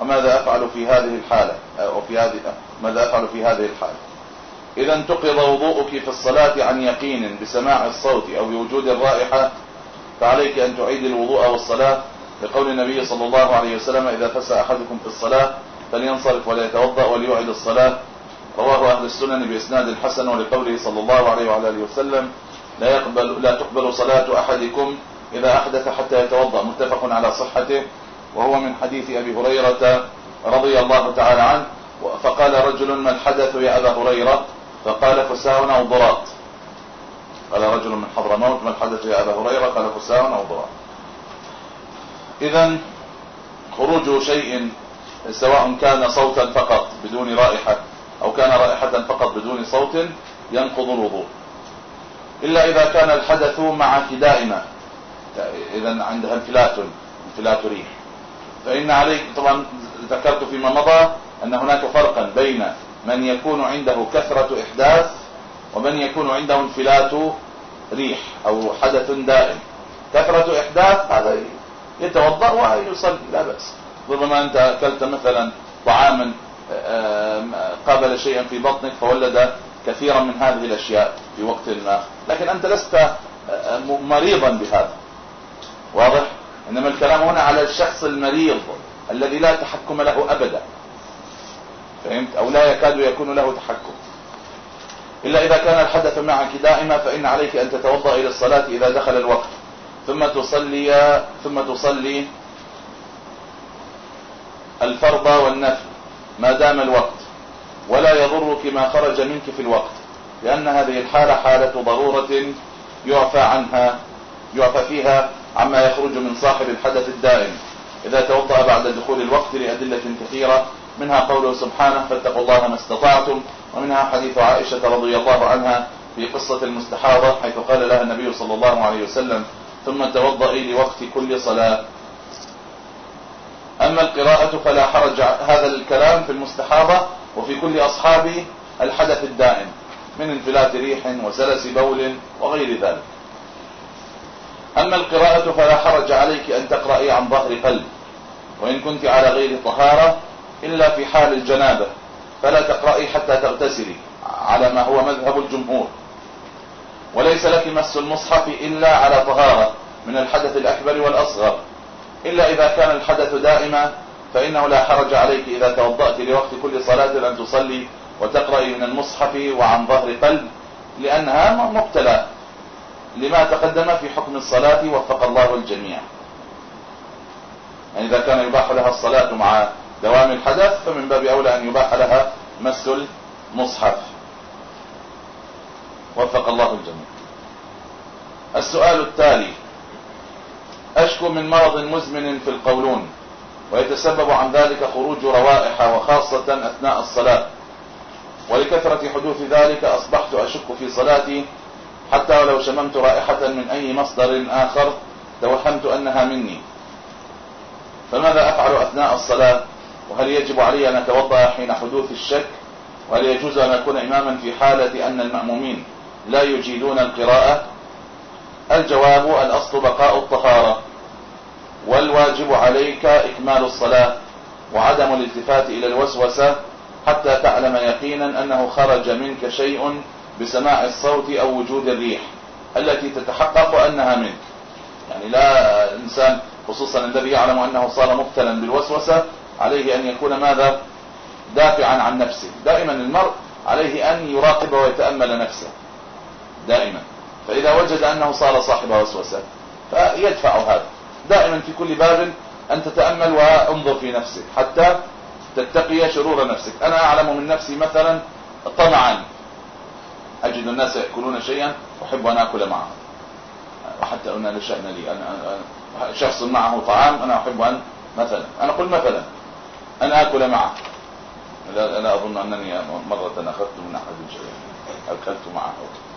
وماذا أفعل في هذه الحالة؟ أو في هذه ماذا أفعل في هذه الحالة؟ إذا انتقض وضوءك في الصلاة عن يقين بسماع الصوت أو بوجود الرائحة فعليك أن تعيد الوضوء والصلاة لقول النبي صلى الله عليه وسلم إذا فسى أحدكم في الصلاة فلينصرف ولا يتوضأ وليعد الصلاة. رواه أهل السنن بإسناد الحسن ولقوله صلى الله عليه وعلى آله وسلم لا يقبل لا تقبل صلاة أحدكم إذا أحدث حتى يتوضأ. متفق على صحته. وهو من حديث أبي هريرة رضي الله تعالى عنه. فقال رجل ما الحدث يا أبا هريرة؟ فقال فساء أو ضراط. قال رجل من حضرموت ما الحدث يا أبا هريرة قال فساء أو ضراط إذا خروج شيء سواء كان صوتا فقط بدون رائحة أو كان رائحة فقط بدون صوت ينقض الوضوء. إلا إذا كان الحدث مع دائمة إذا عندها انفلات انفلات ريح. فإن عليك طبعا ذكرت فيما مضى أن هناك فرقا بين من يكون عنده كثرة إحداث ومن يكون عنده انفلات ريح أو حدث دائم. كثرة إحداث هذا يتوضأ ويصلي لا بأس. ربما أنت أكلت مثلا طعاما قابل شيئا في بطنك فولد كثيرا من هذه الأشياء في وقت ما. لكن أنت لست مريضا بهذا. واضح؟ إنما الكلام هنا على الشخص المريض الذي لا تحكم له أبدا. فهمت؟ أو لا يكاد يكون له تحكم. إلا إذا كان الحدث معك دائما فإن عليك أن تتوضأ إلى الصلاة إذا دخل الوقت. ثم تصلي ثم تصلي الفرض والنفل ما دام الوقت ولا يضرك ما خرج منك في الوقت لأن هذه الحالة حالة ضرورة يعفى عنها يعفى فيها عما يخرج من صاحب الحدث الدائم. إذا توضأ بعد دخول الوقت لأدلة كثيرة منها قوله سبحانه فاتقوا الله ما استطعتم ومنها حديث عائشة رضي الله عنها في قصة المستحاضة حيث قال لها النبي صلى الله عليه وسلم ثم توضئي لوقت كل صلاة. أما القراءة فلا حرج هذا الكلام في المستحاضة وفي كل أصحاب الحدث الدائم من انفلات ريح وسلس بول وغير ذلك. أما القراءة فلا حرج عليك أن تقرأي عن ظهر قلب وإن كنت على غير طهارة إلا في حال الجنابة. فلا تقرأي حتى تغتسلي على ما هو مذهب الجمهور. وليس لك مس المصحف إلا على طهارة من الحدث الأكبر والأصغر. إلا إذا كان الحدث دائما فإنه لا حرج عليك إذا توضأت لوقت كل صلاة أن تصلي وتقرأي من المصحف وعن ظهر قلب لأنها مبتلى لما تقدم في حكم الصلاة وفق الله الجميع. يعني إذا كان يباح لها الصلاة مع دوام الحدث فمن باب أولى أن يباح لها مس المصحف. وفق الله الجميع. السؤال التالي أشكو من مرض مزمن في القولون ويتسبب عن ذلك خروج روائح وخاصة أثناء الصلاة. ولكثرة حدوث ذلك أصبحت أشك في صلاتي حتى ولو شممت رائحة من أي مصدر آخر توهمت أنها مني. فماذا أفعل أثناء الصلاة؟ وهل يجب علي أن أتوضأ حين حدوث الشك؟ وهل يجوز أن أكون إماما في حالة أن المأمومين لا يجيدون القراءة؟ الجواب الأصل بقاء الطهارة والواجب عليك إكمال الصلاة وعدم الالتفات إلى الوسوسة حتى تعلم يقينا أنه خرج منك شيء بسماع الصوت أو وجود الريح التي تتحقق أنها منك. يعني لا إنسان خصوصا الذي يعلم أنه صار مبتلا بالوسوسة عليه أن يكون ماذا؟ دافعا عن نفسه. دائما المرء عليه أن يراقب ويتأمل نفسه. دائما. فإذا وجد أنه صار صاحب وسوسة فيدفع هذا. دائما في كل باب أن تتأمل وانظر في نفسك حتى تتقي شرور نفسك. أنا أعلم من نفسي مثلا طمعا. أجد الناس يأكلون شيئا أحب أن أكل معهم وحتى أن لا شأن لي أنا شخص معه طعام أنا أحب أن مثلا. أنا أقول مثلا. أن آكل معه. لا, لا أظن أنني مرة أخذت من أحد شيئا أكلت معه.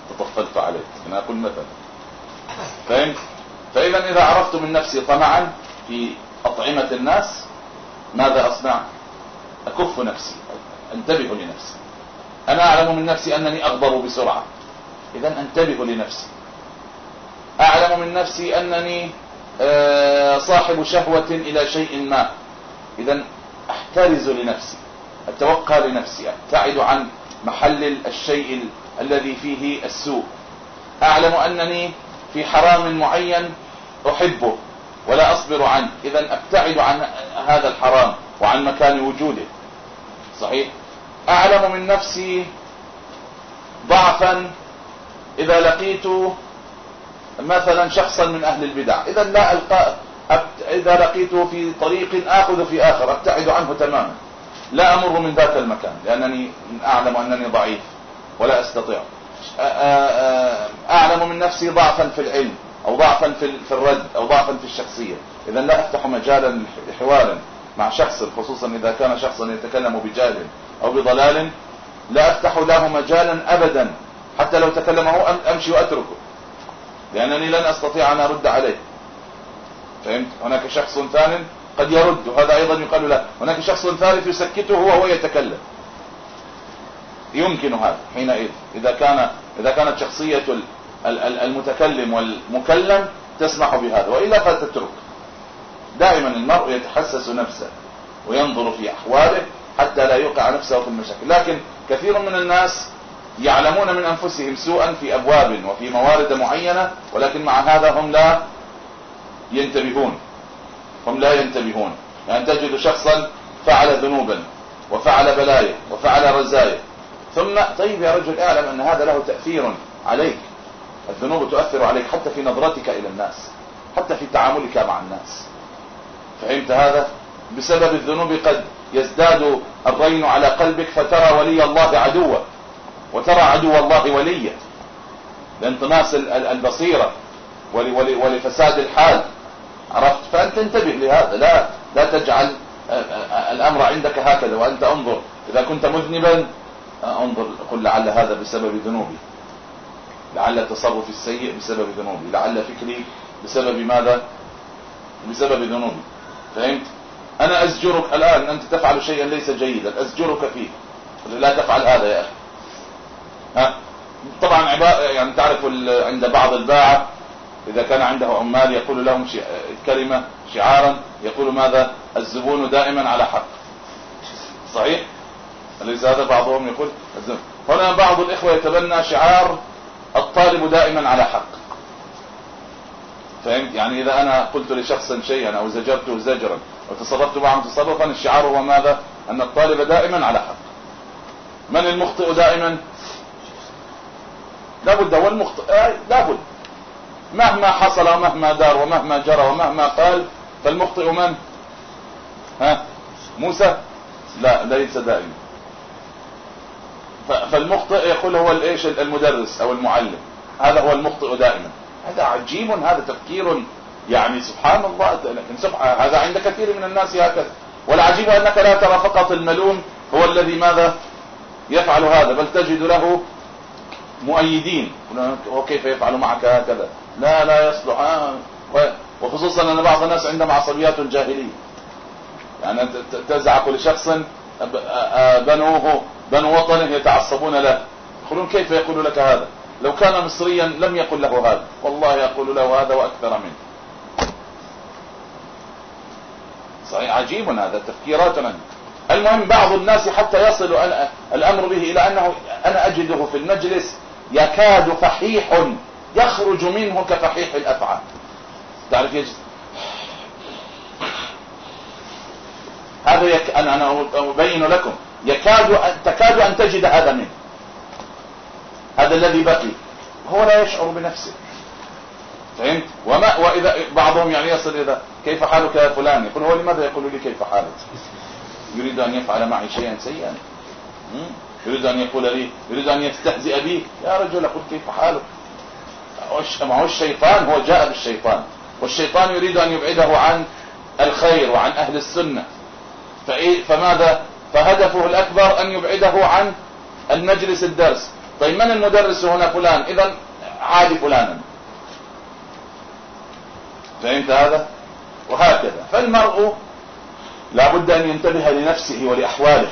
تطفلت عليه. أنا أقول مثلا. فهمت؟ فإذا إذا عرفت من نفسي طمعا في أطعمة الناس ماذا أصنع؟ أكف نفسي. أنتبه لنفسي. أنا أعلم من نفسي أنني أغضب بسرعة. إذا أنتبه لنفسي. أعلم من نفسي أنني آه، صاحب شهوة إلى شيء ما. إذا أحترز لنفسي أتوقع لنفسي أبتعد عن محل الشيء الذي فيه السوء. أعلم أنني في حرام معين أحبه ولا أصبر عنه. إذا أبتعد عن هذا الحرام وعن مكان وجوده. صحيح؟ أعلم من نفسي ضعفا إذا لقيت مثلا شخصا من أهل البدع. إذا لا ألقى إذا لقيته في طريق آخذ في آخر أبتعد عنه تماما. لا أمر من ذاك المكان لأنني أعلم أنني ضعيف ولا أستطيع. أعلم من نفسي ضعفا في العلم أو ضعفا في الرد أو ضعفا في الشخصية. إذا لا أفتح مجالا لحوار مع شخص خصوصا إذا كان شخصا يتكلم بجهل أو بضلال لا أفتح له مجالا أبدا حتى لو تكلم هو أمشي وأتركه. لأنني لن أستطيع أن أرد عليه. فهمت؟ هناك شخص ثان قد يرد وهذا أيضا يقال له هناك شخص ثالث يسكته وهو يتكلم. يمكن هذا حينئذ. إذا كان إذا كانت شخصية المتكلم والمكلم تسمح بهذا وإلا فتترك. دائما المرء يتحسس نفسه وينظر في أحواله حتى لا يوقع نفسه في المشاكل. لكن كثير من الناس يعلمون من أنفسهم سوءا في أبواب وفي موارد معينة ولكن مع هذا هم لا ينتبهون. هم لا ينتبهون. يعني تجد شخصا فعل ذنوبا وفعل بلايا وفعل رزايا. ثم طيب يا رجل اعلم أن هذا له تأثير عليك. الذنوب تؤثر عليك حتى في نظرتك إلى الناس حتى في تعاملك مع الناس. فهمت هذا؟ بسبب الذنوب قد يزداد الرين على قلبك فترى ولي الله عدوا وترى عدو الله وليا لانطماس البصيرة ولفساد الحال. فأنت انتبه لهذا. لا لا تجعل الأمر عندك هكذا وأنت انظر. إذا كنت مذنبا انظر قل لعل هذا بسبب ذنوبي. لعل تصرفي السيء بسبب ذنوبي. لعل فكري بسبب ماذا؟ بسبب ذنوبي. فهمت؟ أنا أزجرك الآن أنت تفعل شيئا ليس جيدا. أزجرك فيه. لا تفعل هذا يا أخي. ها؟ طبعا يعني تعرف عند بعض الباعة إذا كان عنده عمال يقول لهم كلمة شعارا يقول ماذا؟ الزبون دائما على حق. صحيح؟ أليس هذا بعضهم يقول هنا بعض الإخوة يتبنى شعار الطالب دائما على حق. فهمت؟ يعني إذا أنا قلت لشخص شيئا أو زجرته زجرا وتصرفت معه تصرفا الشعار هو ماذا؟ أن الطالب دائما على حق. من المخطئ دائما؟ لابد هو المخطئ لابد. مهما حصل ومهما دار ومهما جرى ومهما قال فالمخطئ من؟ ها؟ موسى؟ لا ليس دائما. فالمخطئ يقول هو الإيش؟ المدرس أو المعلم. هذا هو المخطئ دائما. هذا عجيب هذا تفكير يعني سبحان الله لكن سبحان هذا عند كثير من الناس هكذا. والعجيب أنك لا ترى فقط الملوم هو الذي ماذا؟ يفعل هذا بل تجد له مؤيدين. وكيف يفعل معك هكذا. لا لا يصلح. آه. وخصوصا أن بعض الناس عندهم عصبيات جاهليه يعني تزعق لشخص بنوه بنو وطنه يتعصبون له. يقولون كيف يقول لك هذا؟ لو كان مصريا لم يقل له هذا. والله يقول له هذا وأكثر منه. صحيح عجيب هذا تفكيراتنا المهم بعض الناس حتى يصل الأمر به إلى أنه أنا أجده في المجلس يكاد فحيح يخرج منه كفحيح الافعى تعرف يجد هذا يك... أنا أنا أبين لكم. يكاد أن... تكاد أن تجد هذا منه. هذا الذي بقي. هو لا يشعر بنفسه. فهمت؟ وما واذا بعضهم يعني يصل إلى كيف حالك يا فلان؟ يقول هو لماذا يقول لي كيف حالك؟ يريد أن يفعل معي شيئا سيئا. يريد أن يقول لي يريد أن يستهزئ بي. يا رجل قل كيف حالك؟ ما هو الشيطان هو جاء بالشيطان. والشيطان يريد أن يبعده عن الخير وعن أهل السنة. فإيه فماذا؟ فهدفه الأكبر أن يبعده عن المجلس الدرس. طيب من المدرس هنا فلان؟ إذا عادي فلانا. فهمت هذا؟ وهكذا. فالمرء لابد أن ينتبه لنفسه ولأحواله.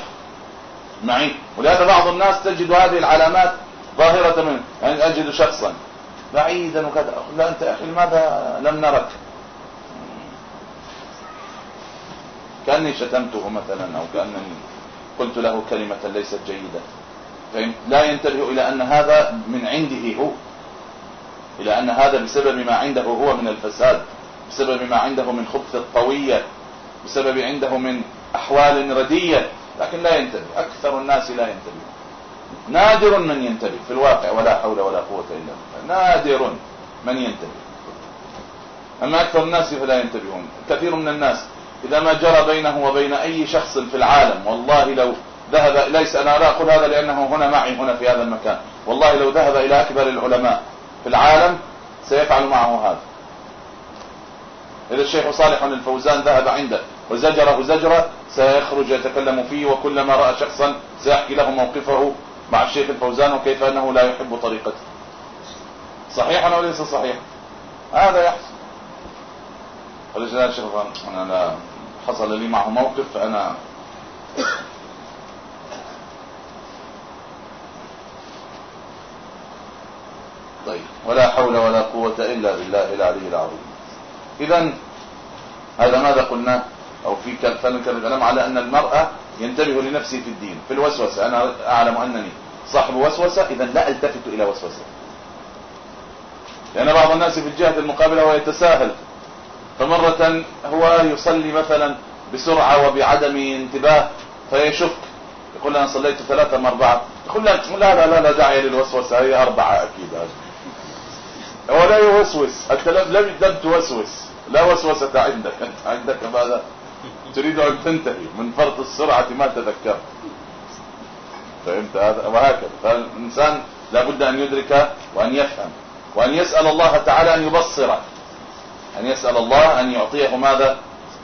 معي. ولهذا بعض الناس تجد هذه العلامات ظاهرة منه. يعني أجد شخصا. بعيدا وكذا. لا أنت أخي لماذا لم نرك؟ كأني شتمته مثلا أو كأنني قلت له كلمة ليست جيدة. لا ينتبه إلى أن هذا من عنده هو. إلى أن هذا بسبب ما عنده هو من الفساد بسبب ما عنده من خبث الطوية بسبب عنده من أحوال ردية. لكن لا ينتبه. أكثر الناس لا ينتبه نادر من ينتبه في الواقع ولا حول ولا قوة إلا بالله. نادر من ينتبه. أما أكثر الناس فلا ينتبهون. كثير من الناس إذا ما جرى بينه وبين أي شخص في العالم والله لو ذهب ليس أنا لا أقول هذا لأنه هنا معي هنا في هذا المكان. والله لو ذهب إلى أكبر العلماء في العالم سيفعل معه هذا. إذا الشيخ صالح الفوزان ذهب عنده وزجره زجرة سيخرج يتكلم فيه وكلما رأى شخصا سيحكي له موقفه مع الشيخ الفوزان وكيف أنه لا يحب طريقته. صحيحا أو ليس صحيحا هذا يحصل. ولذلك الشيخ أنا لا حصل لي معه موقف فأنا طيب ولا حول ولا قوة إلا بالله العلي العظيم. إذا هذا ماذا قلنا؟ أو في كلام على أن المرأة ينتبه لنفسه في الدين في الوسوسة. أنا أعلم أنني صاحب وسوسة إذا لا ألتفت إلى وسوسة. لأن بعض الناس في الجهة المقابلة هو يتساهل. فمرة هو يصلي مثلا بسرعة وبعدم انتباه فيشك. يقول أنا صليت ثلاثة أم أربعة. يقول لا لا لا لا داعي للوسوسة هي أربعة أكيد. هو لا يوسوس. أنت لم لم توسوس. لا وسوسة عندك. أنت عندك ماذا؟ تريد أن تنتهي من فرط السرعة ما تذكرت. فهمت هذا؟ وهكذا. فالإنسان لابد أن يدرك وأن يفهم. وأن يسأل الله تعالى أن يبصره. أن يسأل الله أن يعطيه ماذا؟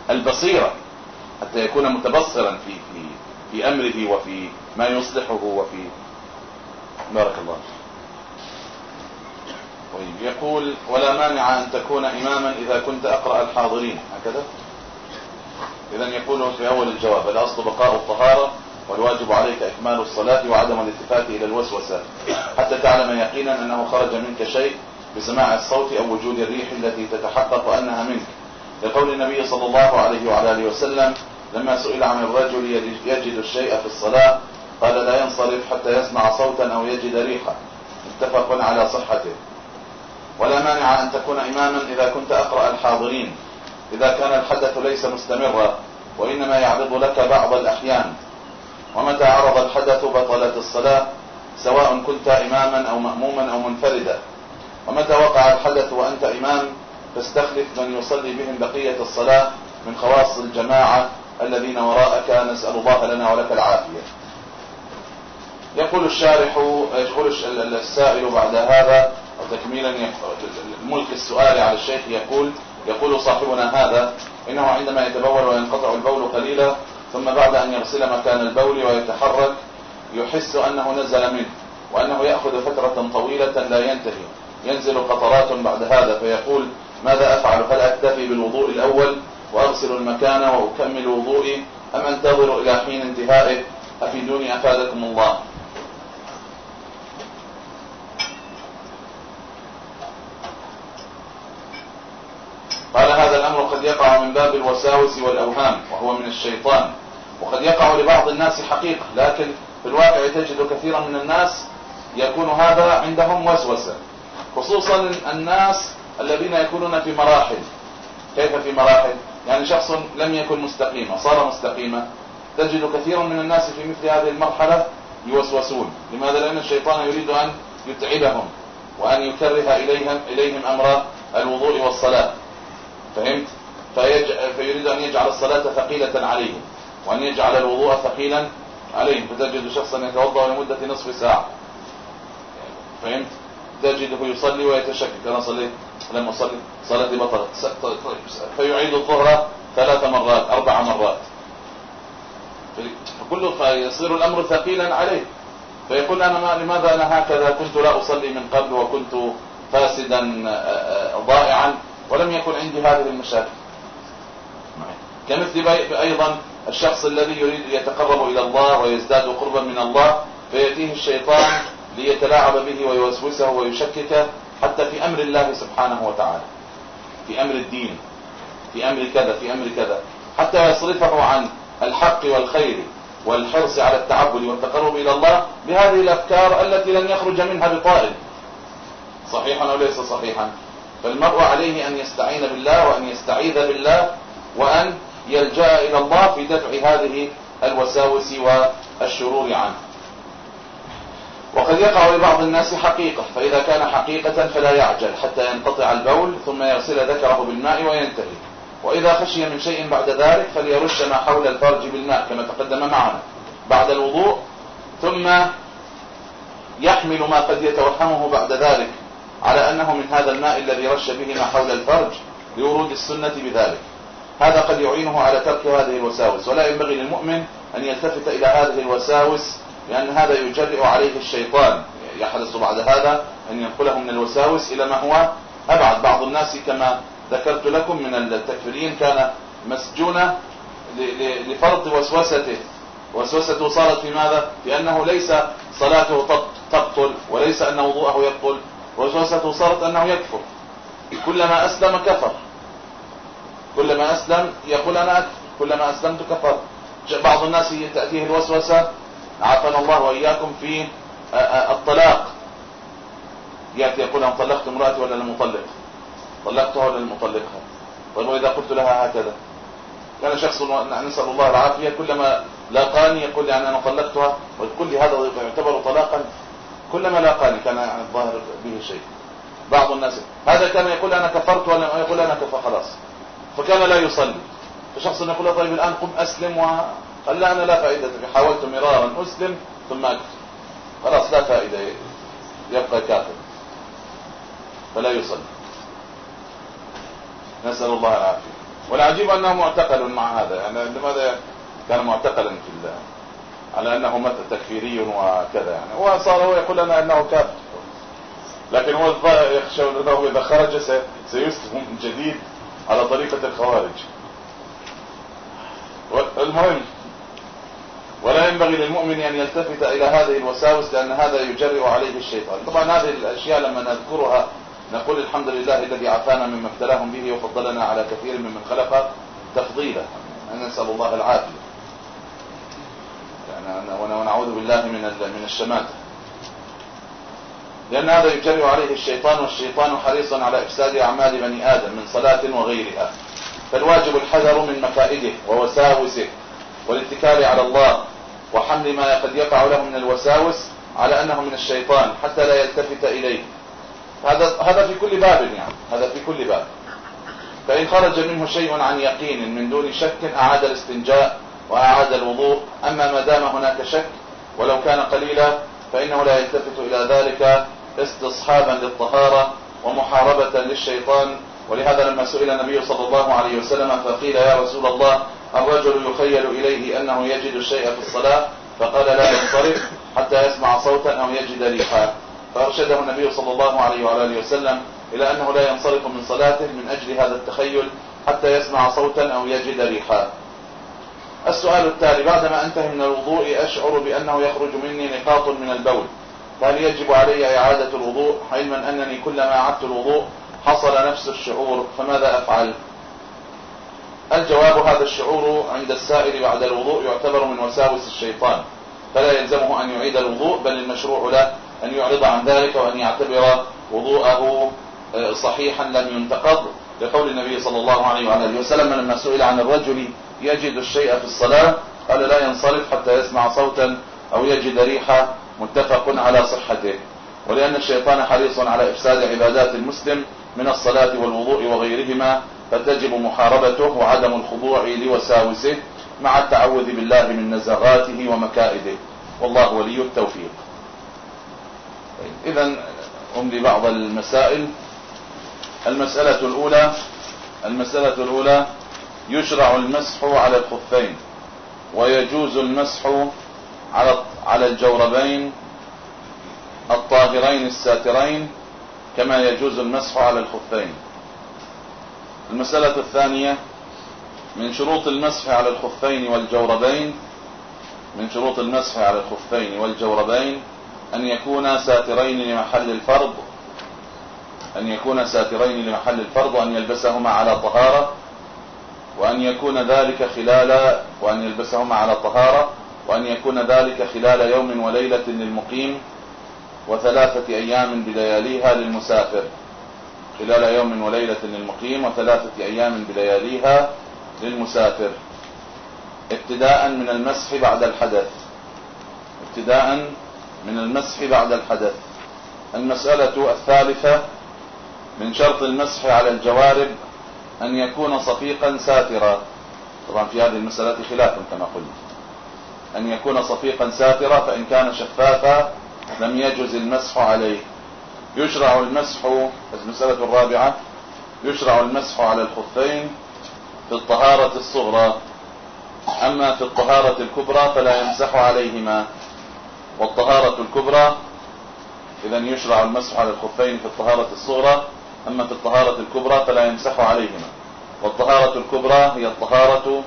البصيرة. حتى يكون متبصرا في في في أمره وفي ما يصلحه وفي. بارك الله طيب يقول ولا مانع أن تكون إماما إذا كنت أقرأ الحاضرين. هكذا؟ إذا يقول في أول الجواب الأصل بقاء الطهارة والواجب عليك إكمال الصلاة وعدم الالتفات إلى الوسوسة. حتى تعلم يقينا أنه خرج منك شيء بسماع الصوت أو وجود الريح التي تتحقق أنها منك. لقول النبي صلى الله عليه وعلى آله وسلم لما سئل عن الرجل يجد الشيء في الصلاة قال لا ينصرف حتى يسمع صوتا أو يجد ريحا. متفق على صحته. ولا مانع أن تكون إماما إذا كنت أقرأ الحاضرين. إذا كان الحدث ليس مستمرا وإنما يعرض لك بعض الأحيان. ومتى عرض الحدث بطلت الصلاة سواء كنت إماما أو مأموما أو منفردا. ومتى وقع الحدث وأنت إمام فاستخلف من يصلي بهم بقية الصلاة من خواص الجماعة الذين وراءك نسأل الله لنا ولك العافية. يقول الشارح يقول السائل بعد هذا وتكميلا الملك السؤال على الشيخ يقول يقول صاحبنا هذا إنه عندما يتبول وينقطع البول قليلا ثم بعد أن يغسل مكان البول ويتحرك يحس أنه نزل منه وأنه يأخذ فترة طويلة لا ينتهي. ينزل قطرات بعد هذا فيقول ماذا أفعل؟ هل أكتفي بالوضوء الأول وأغسل المكان وأكمل وضوئي أم أنتظر إلى حين انتهائه؟ أفيدوني أفادكم الله. قال هذا الأمر قد يقع من باب الوساوس والأوهام وهو من الشيطان. وقد يقع لبعض الناس حقيقة لكن في الواقع تجد كثيرا من الناس يكون هذا عندهم وسوسة خصوصا الناس الذين يكونون في مراحل. كيف في مراحل؟ يعني شخص لم يكن مستقيما صار مستقيما. تجد كثيرا من الناس في مثل هذه المرحلة يوسوسون. لماذا؟ لأن الشيطان يريد أن يتعبهم وأن يكره إليهم, إليهم أمر الوضوء والصلاة. فهمت؟ فيج... فيريد أن يجعل الصلاة ثقيلة عليهم. وأن يجعل الوضوء ثقيلا عليهم فتجد شخصا يتوضأ لمدة نصف ساعة. فهمت؟ تجده يصلي ويتشكك. أنا صليت لما أصلي صلاتي بطلت. فيعيد الظهر ثلاث مرات أربع مرات. فكله فيصير الأمر ثقيلا عليه. فيقول أنا ما لماذا أنا هكذا؟ كنت لا أصلي من قبل وكنت فاسدا ضائعا ولم يكن عندي هذه المشاكل. كمثل أيضا الشخص الذي يريد يتقرب إلى الله ويزداد قربا من الله فيأتيه الشيطان ليتلاعب به ويوسوسه ويشكك حتى في أمر الله سبحانه وتعالى. في أمر الدين في أمر كذا في أمر كذا. حتى يصرفه عن الحق والخير والحرص على التعبد والتقرب إلى الله بهذه الأفكار التي لن يخرج منها بطائل صحيحا أو ليس صحيحا؟ فالمرء عليه أن يستعين بالله وأن يستعيذ بالله وأن يلجأ إلى الله في دفع هذه الوساوس والشرور عنه. وقد يقع لبعض الناس حقيقة فإذا كان حقيقة فلا يعجل حتى ينقطع البول ثم يغسل ذكره بالماء وينتهي. وإذا خشي من شيء بعد ذلك فليرش ما حول الفرج بالماء كما تقدم معنا. بعد الوضوء ثم يحمل ما قد يتوهمه بعد ذلك على أنه من هذا الماء الذي رش به ما حول الفرج لورود السنة بذلك. هذا قد يعينه على ترك هذه الوساوس. ولا ينبغي للمؤمن أن يلتفت إلى هذه الوساوس لأن هذا يجرئ عليه الشيطان. يحرص بعد هذا أن ينقله من الوساوس إلى ما هو أبعد. بعض الناس كما ذكرت لكم من التكفيرين كان مسجونا لفرض وسوسته. وسوسته صارت في ماذا؟ في أنه ليس صلاته تبطل وليس أن وضوءه يبطل. وسوسته صارت أنه يكفر. كلما أسلم كفر. كلما أسلم يقول أنا أكفر. كلما أسلمت كفر بعض الناس تأتيه الوسوسة عافانا الله وإياكم في الطلاق. يأتي يقول أنا طلقت امرأتي ولا لم أطلق؟ طلقتها ولا لم أطلقها؟ طيب وإذا قلت لها هكذا؟ كان شخص نسأل الله العافية كلما لاقاني يقول يعني أنا طلقتها. لي هذا يعتبر طلاقا. كلما لاقاني كان يعني الظاهر به شيء. بعض الناس هذا كان يقول أنا كفرت ولا يقول أنا كفر خلاص. فكان لا يصلي. فشخص يقول طيب الآن قم أسلم وقال لا أنا لا فائدة حاولت مرارا أسلم ثم أكفر خلاص لا فائدة يبقى كافر. فلا يصلي. نسأل الله العافية. والعجيب أنه معتقل مع هذا. يعني لماذا كان معتقلا في الله؟ على أنه تكفيري وكذا يعني. وصار هو يقول لنا أنه كافر. لكن هو يخشى أنه إذا خرج سيسلم من جديد. على طريقة الخوارج. المهم ولا ينبغي للمؤمن أن يلتفت إلى هذه الوساوس لأن هذا يجرئ عليه الشيطان. طبعا هذه الأشياء لما نذكرها نقول الحمد لله الذي عافانا مما ابتلاهم به وفضلنا على كثير ممن خلق تفضيلا. نسأل الله العافية. يعني ونعوذ بالله من من الشماتة. لأن هذا يجري عليه الشيطان والشيطان حريص على إفساد أعمال بني آدم من صلاة وغيرها. فالواجب الحذر من مكائده ووساوسه والاتكال على الله وحمل ما قد يقع له من الوساوس على أنه من الشيطان حتى لا يلتفت إليه. هذا هذا في كل باب يعني هذا في كل باب. فإن خرج منه شيء عن يقين من دون شك أعاد الاستنجاء وأعاد الوضوء. أما ما دام هناك شك ولو كان قليلا فإنه لا يلتفت إلى ذلك استصحابا للطهارة ومحاربة للشيطان. ولهذا لما سئل النبي صلى الله عليه وسلم فقيل يا رسول الله الرجل يخيل إليه أنه يجد الشيء في الصلاة؟ فقال لا ينصرف حتى يسمع صوتا أو يجد ريحا فأرشده النبي صلى الله عليه وعلى آله وسلم إلى أنه لا ينصرف من صلاته من أجل هذا التخيل حتى يسمع صوتا أو يجد ريحا السؤال التالي بعدما أنتهي من الوضوء أشعر بأنه يخرج مني نقاط من البول. فهل يجب علي إعادة الوضوء علما أنني كلما أعدت الوضوء حصل نفس الشعور فماذا أفعل؟ الجواب هذا الشعور عند السائل بعد الوضوء يعتبر من وساوس الشيطان. فلا يلزمه أن يعيد الوضوء بل المشروع له أن يعرض عن ذلك وأن يعتبر وضوءه آه، صحيحا لم ينتقض. لقول النبي صلى الله عليه وعلى وسلم لما سئل عن الرجل يجد الشيء في الصلاة قال لا ينصرف حتى يسمع صوتا أو يجد ريحة متفق على صحته. ولأن الشيطان حريص على إفساد عبادات المسلم من الصلاة والوضوء وغيرهما فتجب محاربته وعدم الخضوع لوساوسه مع التعوذ بالله من نزغاته ومكائده. والله ولي التوفيق. إذا أملي بعض المسائل. المسألة الأولى المسألة الأولى يشرع المسح على الخفين ويجوز المسح على على الجوربين الطاهرين الساترين كما يجوز المسح على الخفين. المسألة الثانية من شروط المسح على الخفين والجوربين من شروط المسح على الخفين والجوربين أن يكونا ساترين لمحل الفرض أن يكون ساترين لمحل الفرض وأن يلبسهما على طهارة وأن يكون ذلك خلال وأن يلبسهما على طهارة وأن يكون ذلك خلال يوم وليلة للمقيم وثلاثة أيام بلياليها للمسافر. خلال يوم وليلة للمقيم وثلاثة أيام بلياليها للمسافر. ابتداء من المسح بعد الحدث. ابتداء من المسح بعد الحدث. المسألة الثالثة من شرط المسح على الجوارب أن يكون صفيقا ساترا طبعا في هذه المسألة خلاف كما قلنا. أن يكون صفيقا ساترا فإن كان شفافا لم يجز المسح عليه. يشرع المسح المسألة الرابعة يشرع المسح على الخفين في الطهارة الصغرى. أما في الطهارة الكبرى فلا يمسح عليهما. والطهارة الكبرى إذا يشرع المسح على الخفين في الطهارة الصغرى. أما في الطهارة الكبرى فلا يمسح عليهما. والطهارة الكبرى هي الطهارة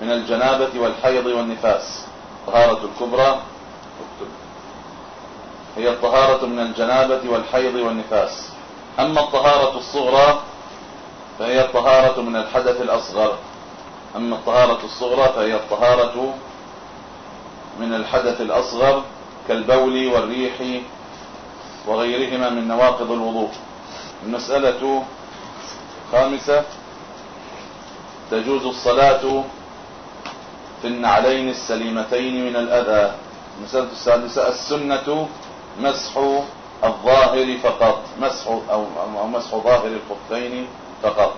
من الجنابة والحيض والنفاس. الطهارة الكبرى هي الطهارة من الجنابة والحيض والنفاس. أما الطهارة الصغرى فهي الطهارة من الحدث الأصغر. أما الطهارة الصغرى فهي الطهارة من الحدث الأصغر كالبول والريح وغيرهما من نواقض الوضوء. المسألة خامسة تجوز الصلاة في النعلين السليمتين من الأذى. المسألة السادسة السنة مسح الظاهر فقط مسح أو, أو مسح ظاهر الخفين فقط.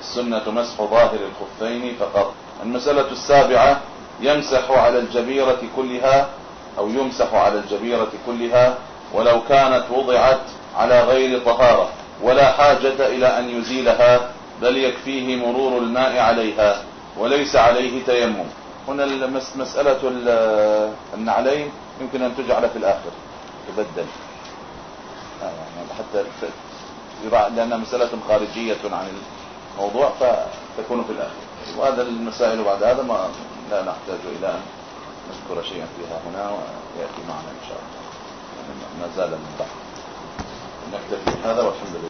السنة مسح ظاهر الخفين فقط. المسألة السابعة يمسح على الجبيرة كلها أو يمسح على الجبيرة كلها ولو كانت وضعت على غير طهارة. ولا حاجة إلى أن يزيلها بل يكفيه مرور الماء عليها وليس عليه تيمم. هنا مسألة النعلين يمكن أن تجعل في الآخر. تبدل. آه، يعني حتى لأنها مسألة خارجية عن الموضوع فتكون في الآخر. وهذا المسائل بعد هذا ما لا نحتاج إلى أن نذكر شيئا فيها هنا ويأتي معنا إن شاء الله. ما زال من بعد. نكتفي هذا والحمد لله.